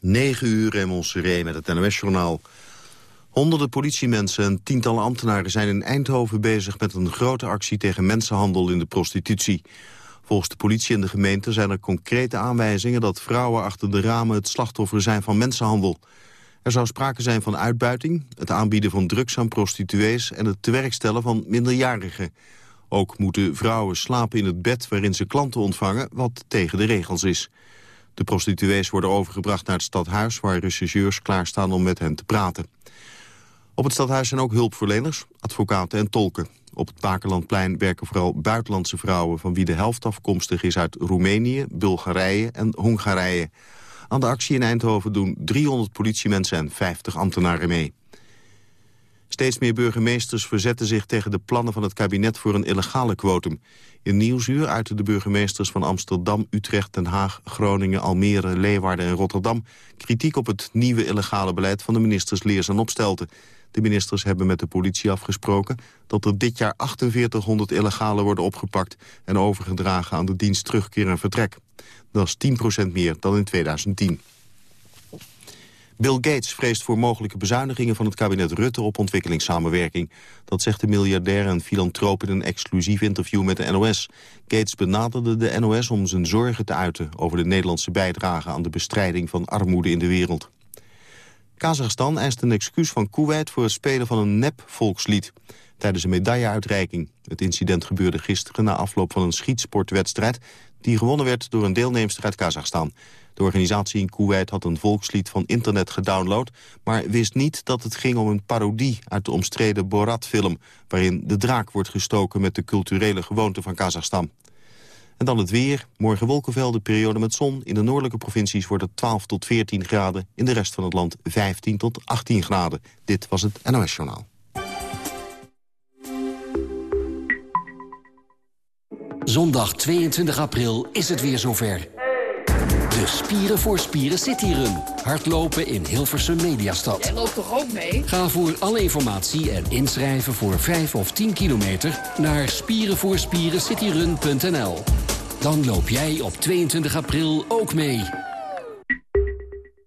9 uur in Montserrat met het NOS-journaal. Honderden politiemensen en tientallen ambtenaren zijn in Eindhoven bezig met een grote actie tegen mensenhandel in de prostitutie. Volgens de politie en de gemeente zijn er concrete aanwijzingen dat vrouwen achter de ramen het slachtoffer zijn van mensenhandel. Er zou sprake zijn van uitbuiting, het aanbieden van drugs aan prostituees en het tewerkstellen van minderjarigen. Ook moeten vrouwen slapen in het bed waarin ze klanten ontvangen, wat tegen de regels is. De prostituees worden overgebracht naar het stadhuis... waar rechercheurs klaarstaan om met hen te praten. Op het stadhuis zijn ook hulpverleners, advocaten en tolken. Op het Bakerlandplein werken vooral buitenlandse vrouwen... van wie de helft afkomstig is uit Roemenië, Bulgarije en Hongarije. Aan de actie in Eindhoven doen 300 politiemensen en 50 ambtenaren mee. Steeds meer burgemeesters verzetten zich tegen de plannen van het kabinet voor een illegale quotum. In Nieuwsuur uiten de burgemeesters van Amsterdam, Utrecht, Den Haag, Groningen, Almere, Leeuwarden en Rotterdam kritiek op het nieuwe illegale beleid van de ministers Leers en Opstelten. De ministers hebben met de politie afgesproken dat er dit jaar 4800 illegalen worden opgepakt en overgedragen aan de dienst terugkeer en vertrek. Dat is 10% meer dan in 2010. Bill Gates vreest voor mogelijke bezuinigingen van het kabinet Rutte op ontwikkelingssamenwerking. Dat zegt de miljardair en filantroop in een exclusief interview met de NOS. Gates benaderde de NOS om zijn zorgen te uiten over de Nederlandse bijdrage aan de bestrijding van armoede in de wereld. Kazachstan eist een excuus van Kuwait voor het spelen van een nep-volkslied tijdens een medailleuitreiking. Het incident gebeurde gisteren na afloop van een schietsportwedstrijd... die gewonnen werd door een deelnemster uit Kazachstan. De organisatie in Kuwait had een volkslied van internet gedownload... maar wist niet dat het ging om een parodie uit de omstreden Borat-film... waarin de draak wordt gestoken met de culturele gewoonten van Kazachstan. En dan het weer. Morgen wolkenvelden, periode met zon. In de noordelijke provincies wordt het 12 tot 14 graden. In de rest van het land 15 tot 18 graden. Dit was het NOS Journaal. Zondag 22 april is het weer zover. De Spieren voor Spieren City Run. Hardlopen in Hilversum Mediastad. Jij loopt toch ook mee? Ga voor alle informatie en inschrijven voor 5 of 10 kilometer... naar spierenvoorspierencityrun.nl. Dan loop jij op 22 april ook mee.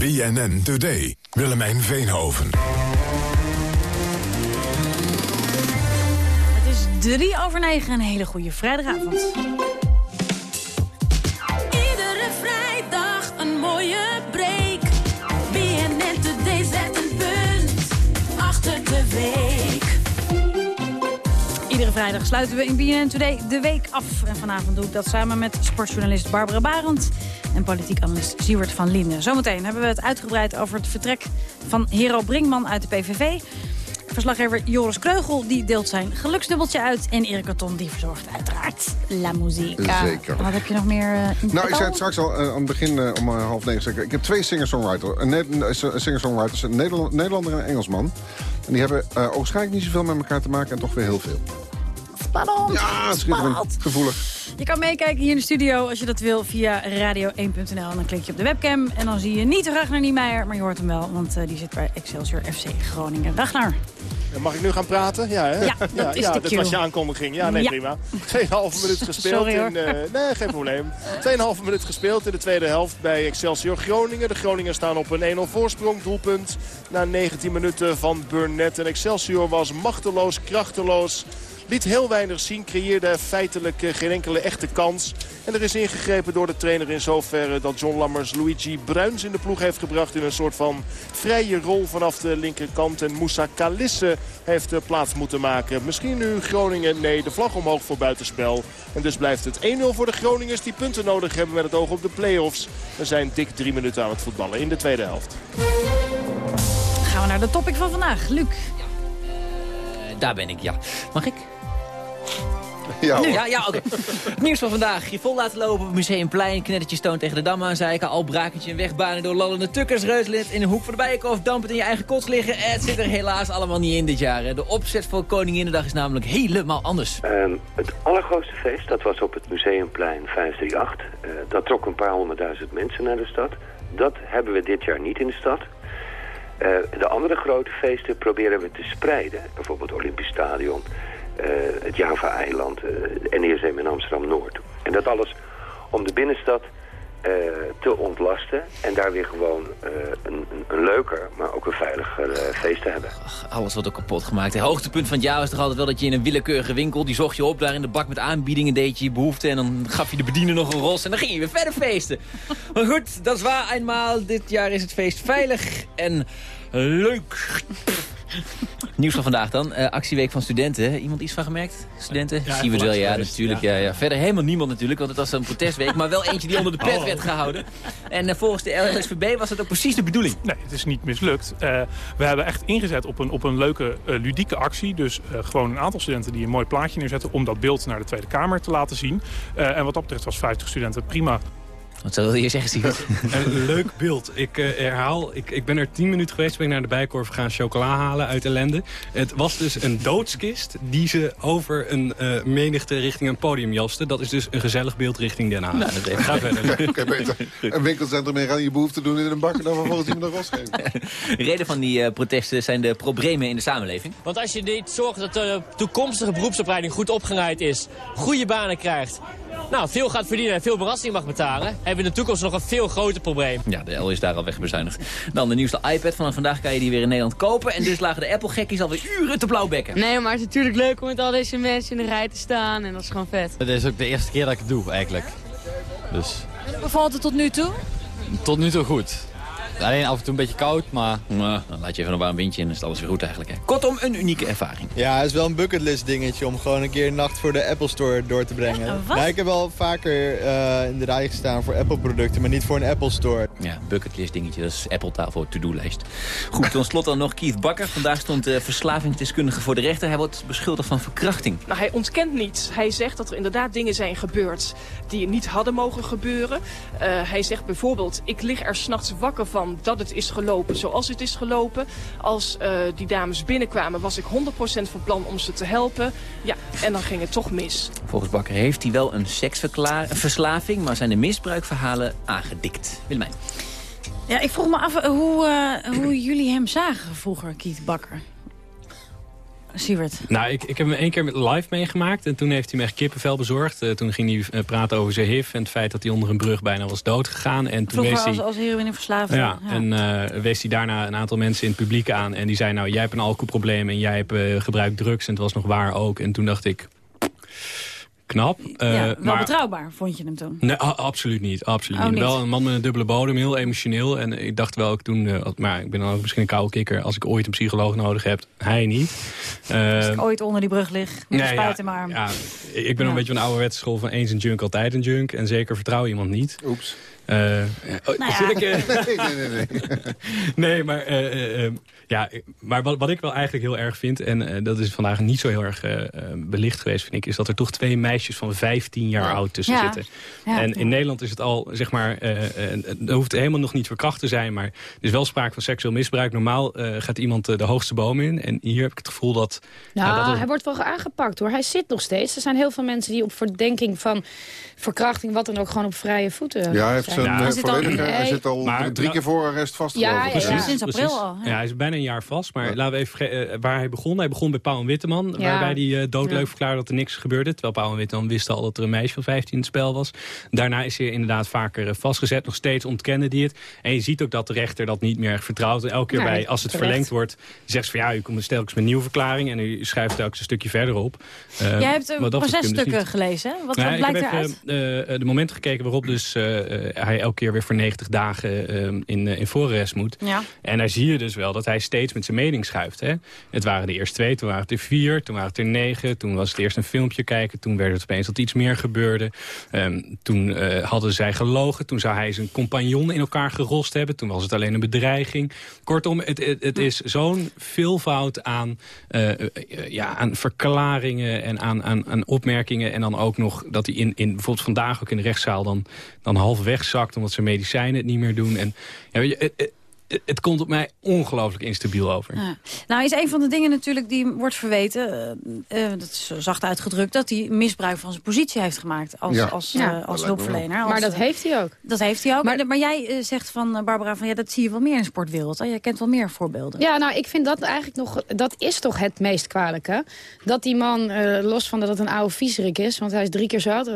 BNN Today. Willemijn Veenhoven. Het is drie over negen. Een hele goede vrijdagavond. Iedere vrijdag een mooie break. BNN Today zet een punt achter de week. Iedere vrijdag sluiten we in BNN Today de week af. En vanavond doe ik dat samen met sportjournalist Barbara Barend en politiek analist Siewert van Linden. Zometeen hebben we het uitgebreid over het vertrek van Hero Brinkman uit de PVV. Verslaggever Joris Kreugel die deelt zijn geluksdubbeltje uit. En Erik Karton die verzorgt uiteraard La Musica. Zeker. Wat heb je nog meer uh, Nou, ik zei het straks al eh, aan het begin eh, om half negen. zeggen. Ik heb twee singer-songwriters. Een, singer-songwriters, een Nederland- Nederlander en een Engelsman. En die hebben eh waarschijnlijk niet zoveel met elkaar te maken en toch weer heel veel. Ja, schitterend. Gevoelig. Je kan meekijken hier in de studio als je dat wil via radio1.nl. En dan klik je op de webcam en dan zie je niet Ragnar Niemeyer, maar je hoort hem wel. Want eh, die zit bij Excelsior FC Groningen. Ragnar. Mag ik nu gaan praten? Ja, hè? Ja, dat is de dit cue. was je aankondiging. Ja, nee, Ja. prima. 2,5 minuut gespeeld. Sorry, in, eh, nee, geen probleem. 2,5 minuut gespeeld in de tweede helft bij Excelsior Groningen. De Groningers staan op een 1-0 voorsprong. Doelpunt na 19 minuten van Burnett. En Excelsior was machteloos, krachteloos. Liet heel weinig zien, creëerde feitelijk eh, geen enkele echte kans. En er is ingegrepen door de trainer in zoverre dat John Lammers Luigi Bruins in de ploeg heeft gebracht in een soort van vrije rol vanaf de linkerkant. En Moussa Kalisse heeft plaats moeten maken. Misschien nu Groningen, nee, de vlag omhoog voor buitenspel. En dus blijft het 1-0 voor de Groningers die punten nodig hebben met het oog op de play-offs. We zijn dik drie minuten aan het voetballen in de tweede helft. Gaan we naar de topic van vandaag. Luc. Eh, daar ben ik, ja. Mag ik? Ja, hoor. Ja, ja, oké. Het nieuws van vandaag. Je vol laten lopen op het Museumplein. Knettertje toon tegen de dam aanzeiken. Al brakentje en wegbanen door lallende tukkers. Reuslid in een hoek van de bijenkorf. Dampend in je eigen kots liggen. Het zit er helaas allemaal niet in dit jaar. hè. De opzet voor Koninginnedag is namelijk helemaal anders. Ehm, het allergrootste feest, dat was op het Museumplein 538. Eh, dat trok een paar honderdduizend mensen naar de stad. Dat hebben we dit jaar niet in de stad. Eh, de andere grote feesten proberen we te spreiden. Bijvoorbeeld Olympisch Stadion, het Java-eiland, eh de NESM in Amsterdam-Noord. En dat alles om de binnenstad eh, te ontlasten en daar weer gewoon eh, een, een, een leuker, maar ook een veiliger eh, feest te hebben. Alles wordt ook kapot gemaakt. Het hoogtepunt van het jaar was toch altijd wel dat je in een willekeurige winkel... die zocht je op daar in de bak met aanbiedingen, deed je je behoefte... en dan gaf je de bediener nog een ros en dan ging je weer verder feesten. Maar goed, dat is waar eenmaal. Dit jaar is het feest veilig en leuk. Nieuws van vandaag dan. Eh, actieweek van studenten. Iemand iets van gemerkt? Studenten? Ja, Zien we het wel, ja, natuurlijk. ja. Ja. Ja, Verder helemaal niemand natuurlijk, want het was een protestweek. Maar wel eentje die onder de pet Oh. werd gehouden. En eh, volgens de LSVB was dat ook precies de bedoeling. Nee, het is niet mislukt. Eh, we hebben echt ingezet op een, op een leuke, ludieke actie. Dus gewoon een aantal studenten die een mooi plaatje neerzetten... om dat beeld naar de Tweede Kamer te laten zien. En wat dat betreft was 50 studenten prima. Wat zou je zeggen? Een leuk beeld. Ik eh, herhaal, ik, ik ben er tien minuten geweest, ben ik naar de Bijkorf gegaan chocola halen uit ellende. Het was dus een doodskist die ze over een eh, menigte richting een podium jaste. Dat is dus een gezellig beeld richting Den Haag. Nou, dat even- Ga verder. Oké, beter. Een winkelcentrum in gaan je behoefte doen in een bak... en dan vervolgens iemand een ros geven. Reden van die eh, protesten zijn de problemen in de samenleving. Want als je niet zorgt dat de toekomstige beroepsopleiding goed opgeleid is, goede banen krijgt, nou, veel gaat verdienen en veel belasting mag betalen, hebben we in de toekomst nog een veel groter probleem. Ja, de L is daar al wegbezuinigd. Dan de nieuwste iPad. Vanaf vandaag kan je die weer in Nederland kopen. En dus lagen de Apple-gekkies alweer uren te blauwbekken. Nee, maar het is natuurlijk leuk om met al deze mensen in de rij te staan. En dat is gewoon vet. Het is ook de eerste keer dat ik het doe, eigenlijk. Dus Bevalt het tot nu toe? tot nu toe goed. Alleen af en toe een beetje koud, maar... Nou, dan laat je even een warm windje in en is alles weer goed eigenlijk. Hè. Kortom, een unieke ervaring. Ja, het is wel een bucketlist dingetje om gewoon een keer een nacht voor de Apple Store door te brengen. Ja, wat? Nou, ik heb wel vaker eh, in de rij gestaan voor Apple producten, maar niet voor een Apple Store. Ja, bucketlist dingetje, dat is Apple-taal voor to-do-lijst. Goed, tot slot dan nog Keith Bakker. Vandaag stond de verslavingsdeskundige voor de rechter. Hij wordt beschuldigd van verkrachting. Nou, hij ontkent niets. Hij zegt dat er inderdaad dingen zijn gebeurd die niet hadden mogen gebeuren. Eh, hij zegt bijvoorbeeld, ik lig er s'nachts wakker van dat het is gelopen zoals het is gelopen. Als eh, die dames binnenkwamen was ik 100% van plan om ze te helpen. Ja, en dan ging het toch mis. Volgens Bakker heeft hij wel een seksverslaving, maar zijn de misbruikverhalen aangedikt. Willemijn. Ja, ik vroeg me af eh, hoe, eh, hoe jullie hem zagen vroeger, Kiet Bakker. Siewert. Nou, ik, ik heb hem één keer live meegemaakt. En toen heeft hij me echt kippenvel bezorgd. Eh, toen ging hij eh, praten over zijn HIV en het feit dat hij onder een brug bijna was doodgegaan. En toen Vroeger wees hij... als, als heroïneverslaafde. Ja, en eh, wees hij daarna een aantal mensen in het publiek aan. En die zei, nou, jij hebt een alcoholprobleem en jij hebt gebruikt drugs. En het was nog waar ook. En toen dacht ik, knap. Eh, ja, wel maar, betrouwbaar, vond je hem toen? Nee, absoluut niet. Absoluut Oh, niet. Wel een man met een dubbele bodem, heel emotioneel. En ik dacht wel ook toen, eh, maar ik ben dan ook misschien een koude kikker... als ik ooit een psycholoog nodig heb, hij niet. Eh, Als ik ooit onder die brug lig, nee, spuit ja, in mijn arm. ja, ik ben Ja. een beetje van de ouderwetse school van eens een junk, altijd een junk. En zeker vertrouw iemand niet. Oeps. Eh, oh, Nou ja. ik, eh, Nee, nee, nee. nee. Nee, maar, eh, ja, maar wat, wat ik wel eigenlijk heel erg vind... en dat is vandaag niet zo heel erg belicht geweest, vind ik... is dat er toch twee meisjes van 15 jaar oud tussen Ja. zitten. Ja. En in Nederland is het al, zeg maar... er hoeft helemaal nog niet verkracht te zijn... maar er is wel sprake van seksueel misbruik. Normaal eh, gaat iemand de hoogste boom in. En hier heb ik het gevoel dat... Nou, ja, dat het- hij wordt wel aangepakt hoor. Hij zit nog steeds. Er zijn heel veel mensen die op verdenking van verkrachting... wat dan ook gewoon op vrije voeten Ja, hij heeft zijn. zijn eh, volledige... Hij zit al Maar- drie keer voor arrest vast, Ja, ik. ja, ja. Sinds april al, ja. Ja, hij is bijna een jaar vast. Maar laten we even eh, waar hij begon. Hij begon bij Paul en Witteman. Ja. Waarbij hij eh, doodleuk Ja. verklaarde dat er niks gebeurde. Terwijl Paul en Witteman wisten al dat er een meisje van 15 in het spel was. Daarna is hij inderdaad vaker eh, vastgezet. Nog steeds ontkennen die het. En je ziet ook dat de rechter dat niet meer vertrouwt. En elke keer bij, als het terecht. verlengd wordt, zegt ze van ja, u komt telkens met een nieuwe verklaring. En u schrijft telkens een stukje verder op. Eh, Jij hebt uh, ik dus processtukken gelezen, hè? Wat, Nee, wat ik heb blijkt even eruit? eh, eh, de momenten gekeken waarop dus, eh, eh, hij elke keer weer voor 90 dagen ehm, in, eh, in voorarrest moet. Ja. En daar zie je dus wel dat hij steeds met zijn mening schuift. Hè? Het waren de eerst twee, toen waren het er vier, toen waren het er negen. Toen was het eerst een filmpje kijken, toen werd het opeens dat iets meer gebeurde. Ehm, toen eh, hadden zij gelogen, toen zou hij zijn compagnon in elkaar gerost hebben. Toen was het alleen een bedreiging. Kortom, het, het, het is zo'n veelvoud aan, eh, ja, aan verklaringen en aan, aan, aan opmerkingen. En dan ook nog dat hij in, in bijvoorbeeld vandaag ook in de rechtszaal dan, dan half omdat zijn medicijnen het niet meer doen. En ja, weet je, het, het, het- het komt op mij ongelooflijk instabiel over. Ja. Nou is een van de dingen natuurlijk die wordt verweten... eh, eh, dat is zacht uitgedrukt... dat hij misbruik van zijn positie heeft gemaakt als, Ja. als, Ja. eh, als hulpverlener. Als, Maar dat heeft hij ook. Dat heeft hij ook. Maar, maar jij zegt van, Barbara, van, ja, dat zie je wel meer in de sportwereld. Hè? Jij kent wel meer voorbeelden. Ja, nou, ik vind dat eigenlijk nog... Dat is toch het meest kwalijke. Dat die man, eh, los van dat het een oude viezerik is... want hij is drie keer zo oud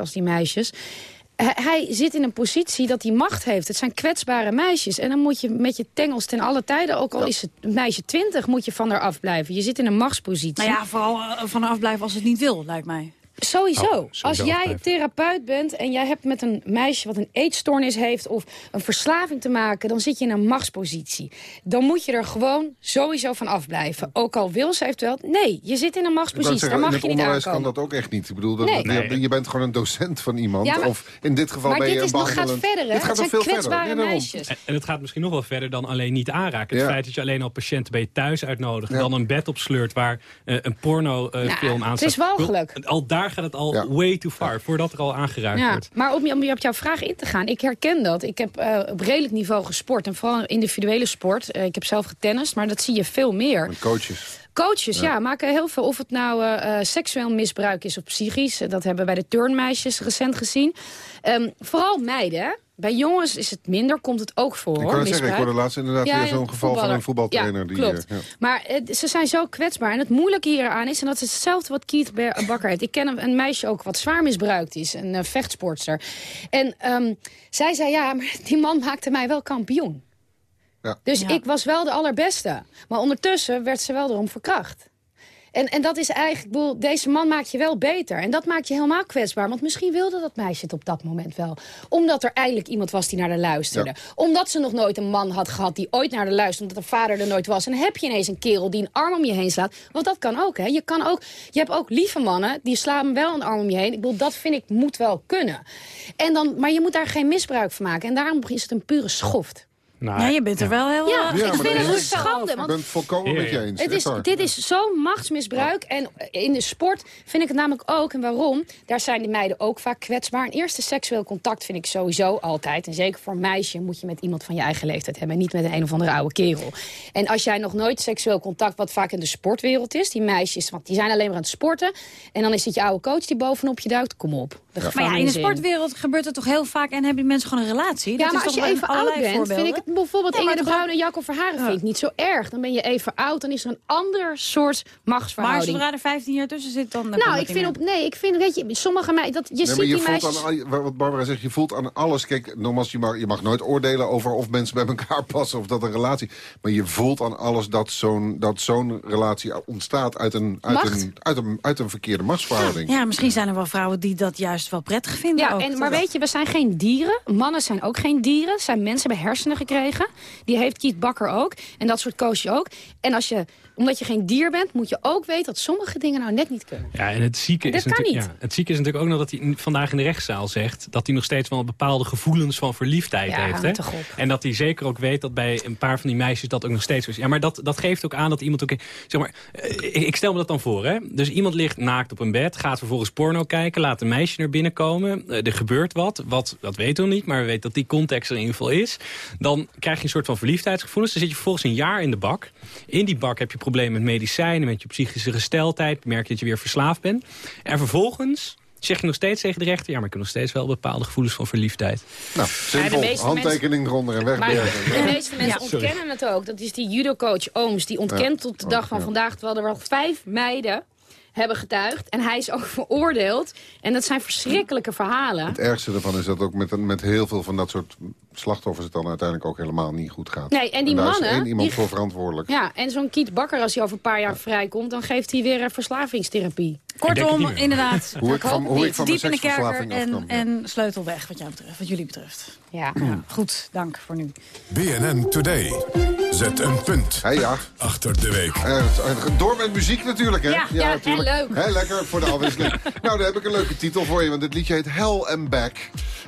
als die meisjes... Hij, zit in een positie dat hij macht heeft. Het zijn kwetsbare meisjes. En dan moet je met je tengels ten alle tijden... ook al is het meisje twintig, moet je van haar afblijven. Je zit in een machtspositie. Nou ja, vooral eh, van afblijven als het niet wil, lijkt mij. Sowieso. Oh, Als sowieso jij afblijven. therapeut bent en jij hebt met een meisje wat een eetstoornis heeft... of een verslaving te maken, dan zit je in een machtspositie. Dan moet je er gewoon sowieso van afblijven. Ook al wil ze eventueel... Nee, je zit in een machtspositie. zeggen, Daar in mag het je niet onderwijs kan aankomen. dat ook echt niet. Ik bedoel, dat, Nee. je, je bent gewoon een docent van iemand. Ja, maar- of in dit geval ben je dit een is nog- gaat verder, hè? Dit gaat Het nog zijn veel verder. kwetsbare daarom. meisjes. En, en het gaat misschien nog wel verder dan alleen niet aanraken. Het Ja. feit dat je alleen al patiënten bij je thuis uitnodigt... Ja. dan een bed opsleurt waar eh, een pornofilm Nou, film aan het staat. is walgelijk. Wel, Al daar gaat het al way too far, voordat er al aangeraakt Ja, wordt. maar om, om op jouw vraag in te gaan, ik herken dat. Ik heb eh, op redelijk niveau gesport en vooral individuele sport. Eh, ik heb zelf getennist, maar dat zie je veel meer. Met coaches. Coaches, ja. Ja. maken heel veel. Of het nou eh, seksueel misbruik is of psychisch. Dat hebben we bij de turnmeisjes recent gezien. Ehm, vooral meiden, hè. Bij jongens is het minder, komt het ook voor, Ik hoor, kan het zeggen, ik hoorde laatst inderdaad Ja, weer zo'n geval van een voetbaltrainer. Ja, die, klopt. eh, ja. Maar eh, ze zijn zo kwetsbaar. En het moeilijke hieraan is, en dat is hetzelfde wat Keith Ber- Bakker heeft. Ik ken een, een meisje ook wat zwaar misbruikt is, een eh, vechtsportster. En ehm, zij zei, ja, maar die man maakte mij wel kampioen. Ja. Dus ik was wel de allerbeste. Maar ondertussen werd ze wel erom verkracht. En, en dat is eigenlijk, ik bedoel, deze man maakt je wel beter. En dat maakt je helemaal kwetsbaar. Want misschien wilde dat meisje het op dat moment wel. Omdat er eindelijk iemand was die naar haar luisterde. Omdat ze nog nooit een man had gehad die ooit naar haar luisterde. Omdat haar vader er nooit was. En dan heb je ineens een kerel die een arm om je heen slaat. Want dat kan ook, hè. Je, kan ook, je hebt ook lieve mannen, die slaan wel een arm om je heen. Ik bedoel, dat vind ik moet wel kunnen. En dan, maar je moet daar geen misbruik van maken. En daarom is het een pure schoft. Nou, ja, je bent er wel heel... Ja, eh, ik maar vind het een is- schande. Ik Want ben het volkomen met je eens. het is, dit is zo'n machtsmisbruik. En in de sport vind ik het namelijk ook. En waarom? Daar zijn de meiden ook vaak kwetsbaar. Een eerste seksueel contact vind ik sowieso altijd. En zeker voor een meisje moet je met iemand van je eigen leeftijd hebben. En niet met een een of andere oude kerel. En als jij nog nooit seksueel contact, wat vaak in de sportwereld is. Die meisjes, want die zijn alleen maar aan het sporten. En dan is het je oude coach die bovenop je duikt. Kom op. De Maar ja, in de sportwereld gebeurt het toch heel vaak... en hebben die mensen gewoon een relatie? Ja, Dat maar is als je even oud bent, vind ik het bijvoorbeeld Ja, Inge maar de Bruin en Jacco Verharen vind ik niet zo erg. Dan ben je even oud, dan is er een ander soort Maar machtsverhouding. zodra er 15 jaar tussen zit, dan... dan nou, ik dat vind op nee, ik vind weet je, sommige meiden dat je Nee, ziet maar je die voelt meisjes. aan, al- wat Barbara zegt, je voelt aan alles. Kijk, nogmaals, je mag, je mag nooit oordelen over of mensen bij elkaar passen of dat een relatie. Maar je voelt aan alles dat zo'n dat zo'n relatie ontstaat uit een, uit, Macht. een, uit, een, uit een verkeerde machtsverhouding. Ja, misschien zijn er wel vrouwen die dat juist wel prettig vinden. Ja, ook. en, maar weet je, we zijn geen dieren. Mannen zijn ook geen dieren. Zijn mensen hebben hersenen gekregen. Die heeft Kiet Bakker ook. En dat soort coach je ook. En als je, omdat je geen dier bent, moet je ook weten dat sommige dingen nou net niet kunnen. Ja, en het zieke, Dat is kan natuurlijk, niet. ja, het zieke is natuurlijk ook nog dat hij vandaag in de rechtszaal zegt... dat hij nog steeds wel bepaalde gevoelens van verliefdheid Ja, heeft. Hè? En dat hij zeker ook weet dat bij een paar van die meisjes dat ook nog steeds zo is. Ja, maar dat, dat geeft ook aan dat iemand ook... Zeg maar, eh, ik, ik stel me dat dan voor, hè. Dus iemand ligt naakt op een bed, gaat vervolgens porno kijken... laat een meisje naar binnen komen, eh, er gebeurt wat, wat... Dat weten we nog niet, maar we weten dat die context er in ieder geval is. Dan krijg je een soort van verliefdheidsgevoelens. Dan zit je vervolgens een jaar in de bak. In die bak heb je problemen met medicijnen, met je psychische gesteldheid. Merk je dat je weer verslaafd bent. En vervolgens zeg je nog steeds tegen de rechter... ja, maar ik heb nog steeds wel bepaalde gevoelens van verliefdheid. Nou, simpel. meeste Handtekening eronder en Maar wegbergen. de meeste mensen Ja, sorry. ontkennen het ook. Dat is die judocoach Ooms. Die ontkent Ja. tot de dag van Ja. vandaag. Terwijl er wel vijf meiden hebben getuigd. En hij is ook veroordeeld. En dat zijn verschrikkelijke verhalen. Het ergste ervan is dat ook met, met heel veel van dat soort slachtoffers... het dan uiteindelijk ook helemaal niet goed gaat. Nee, en die daar mannen, is één iemand die- voor verantwoordelijk. Ja, en zo'n Kiet Bakker, als hij over een paar jaar vrijkomt... dan geeft hij weer eh, verslavingstherapie. Kortom, inderdaad. Hoe ik van- hoe ik van mijn Diep in de kerker seksverslaving en, afkom, ja. en sleutel weg, wat, jou betreft, wat jullie betreft. Ja. Goed, dank voor nu. BNN Today. Zet een punt ja. achter de week. Eh, door met muziek natuurlijk, hè? Ja, ja, natuurlijk. heel leuk. Heel lekker voor de afwisseling. nou, daar heb ik een leuke titel voor je, want het liedje heet Hell and Back.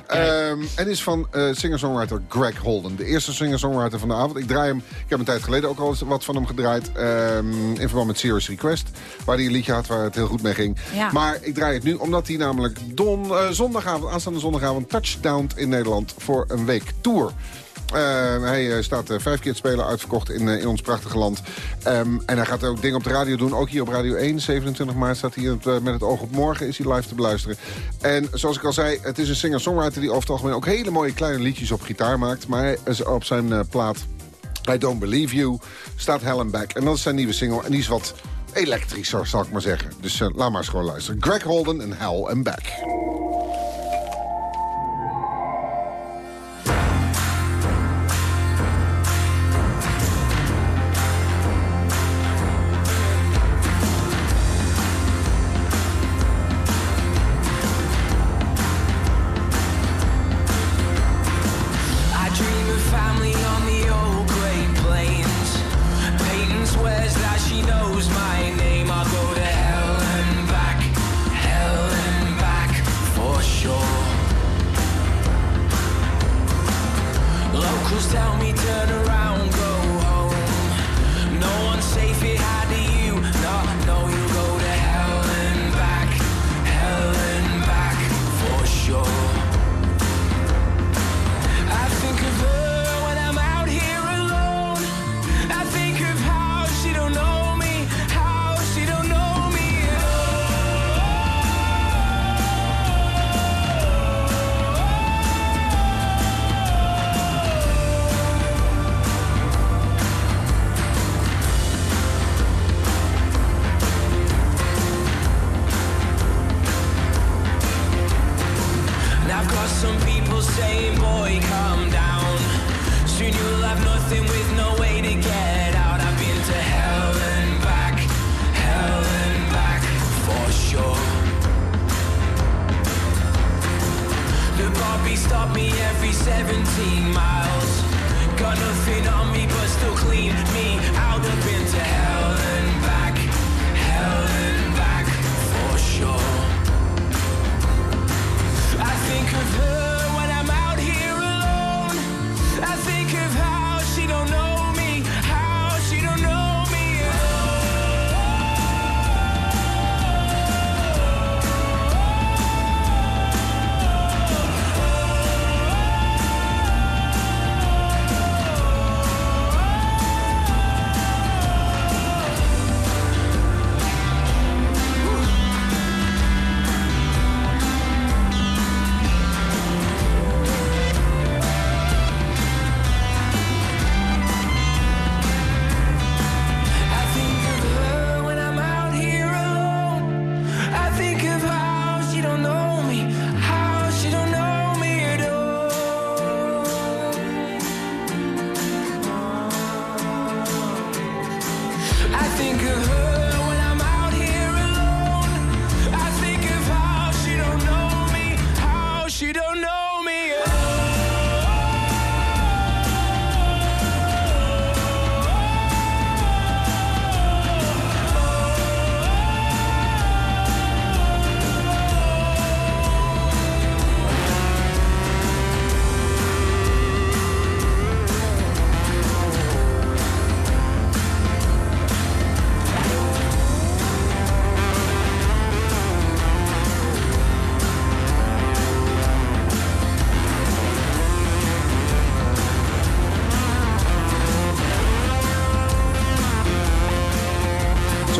Ehm, en is van eh, singer-songwriter Greg Holden. De eerste singer-songwriter van de avond. Ik draai hem, ik heb een tijd geleden ook al eens wat van hem gedraaid. ehm, in verband met Serious Request. Waar hij een liedje had waar het heel goed mee ging. Ja. Maar ik draai het nu omdat hij namelijk don, eh, zondagavond, aanstaande zondagavond... touchdown in Nederland voor een week tour. Eh, hij eh, staat eh, vijf keer te spelen, uitverkocht in, eh, in ons prachtige land. Ehm, en hij gaat ook dingen op de radio doen. Ook hier op Radio 1, 27 maart staat hij het, met het oog op morgen. Is hij live te beluisteren. En zoals ik al zei, het is een singer-songwriter... die over het algemeen ook hele mooie kleine liedjes op gitaar maakt. Maar op zijn plaat I Don't Believe You staat Helen Back. En dat is zijn nieuwe single. En die is wat elektrischer, zal ik maar zeggen. Dus laat maar eens gewoon luisteren. Greg Holden en Hell and Back. Bobby me every 17 miles. Got nothing on me, but still clean me out. I've been hell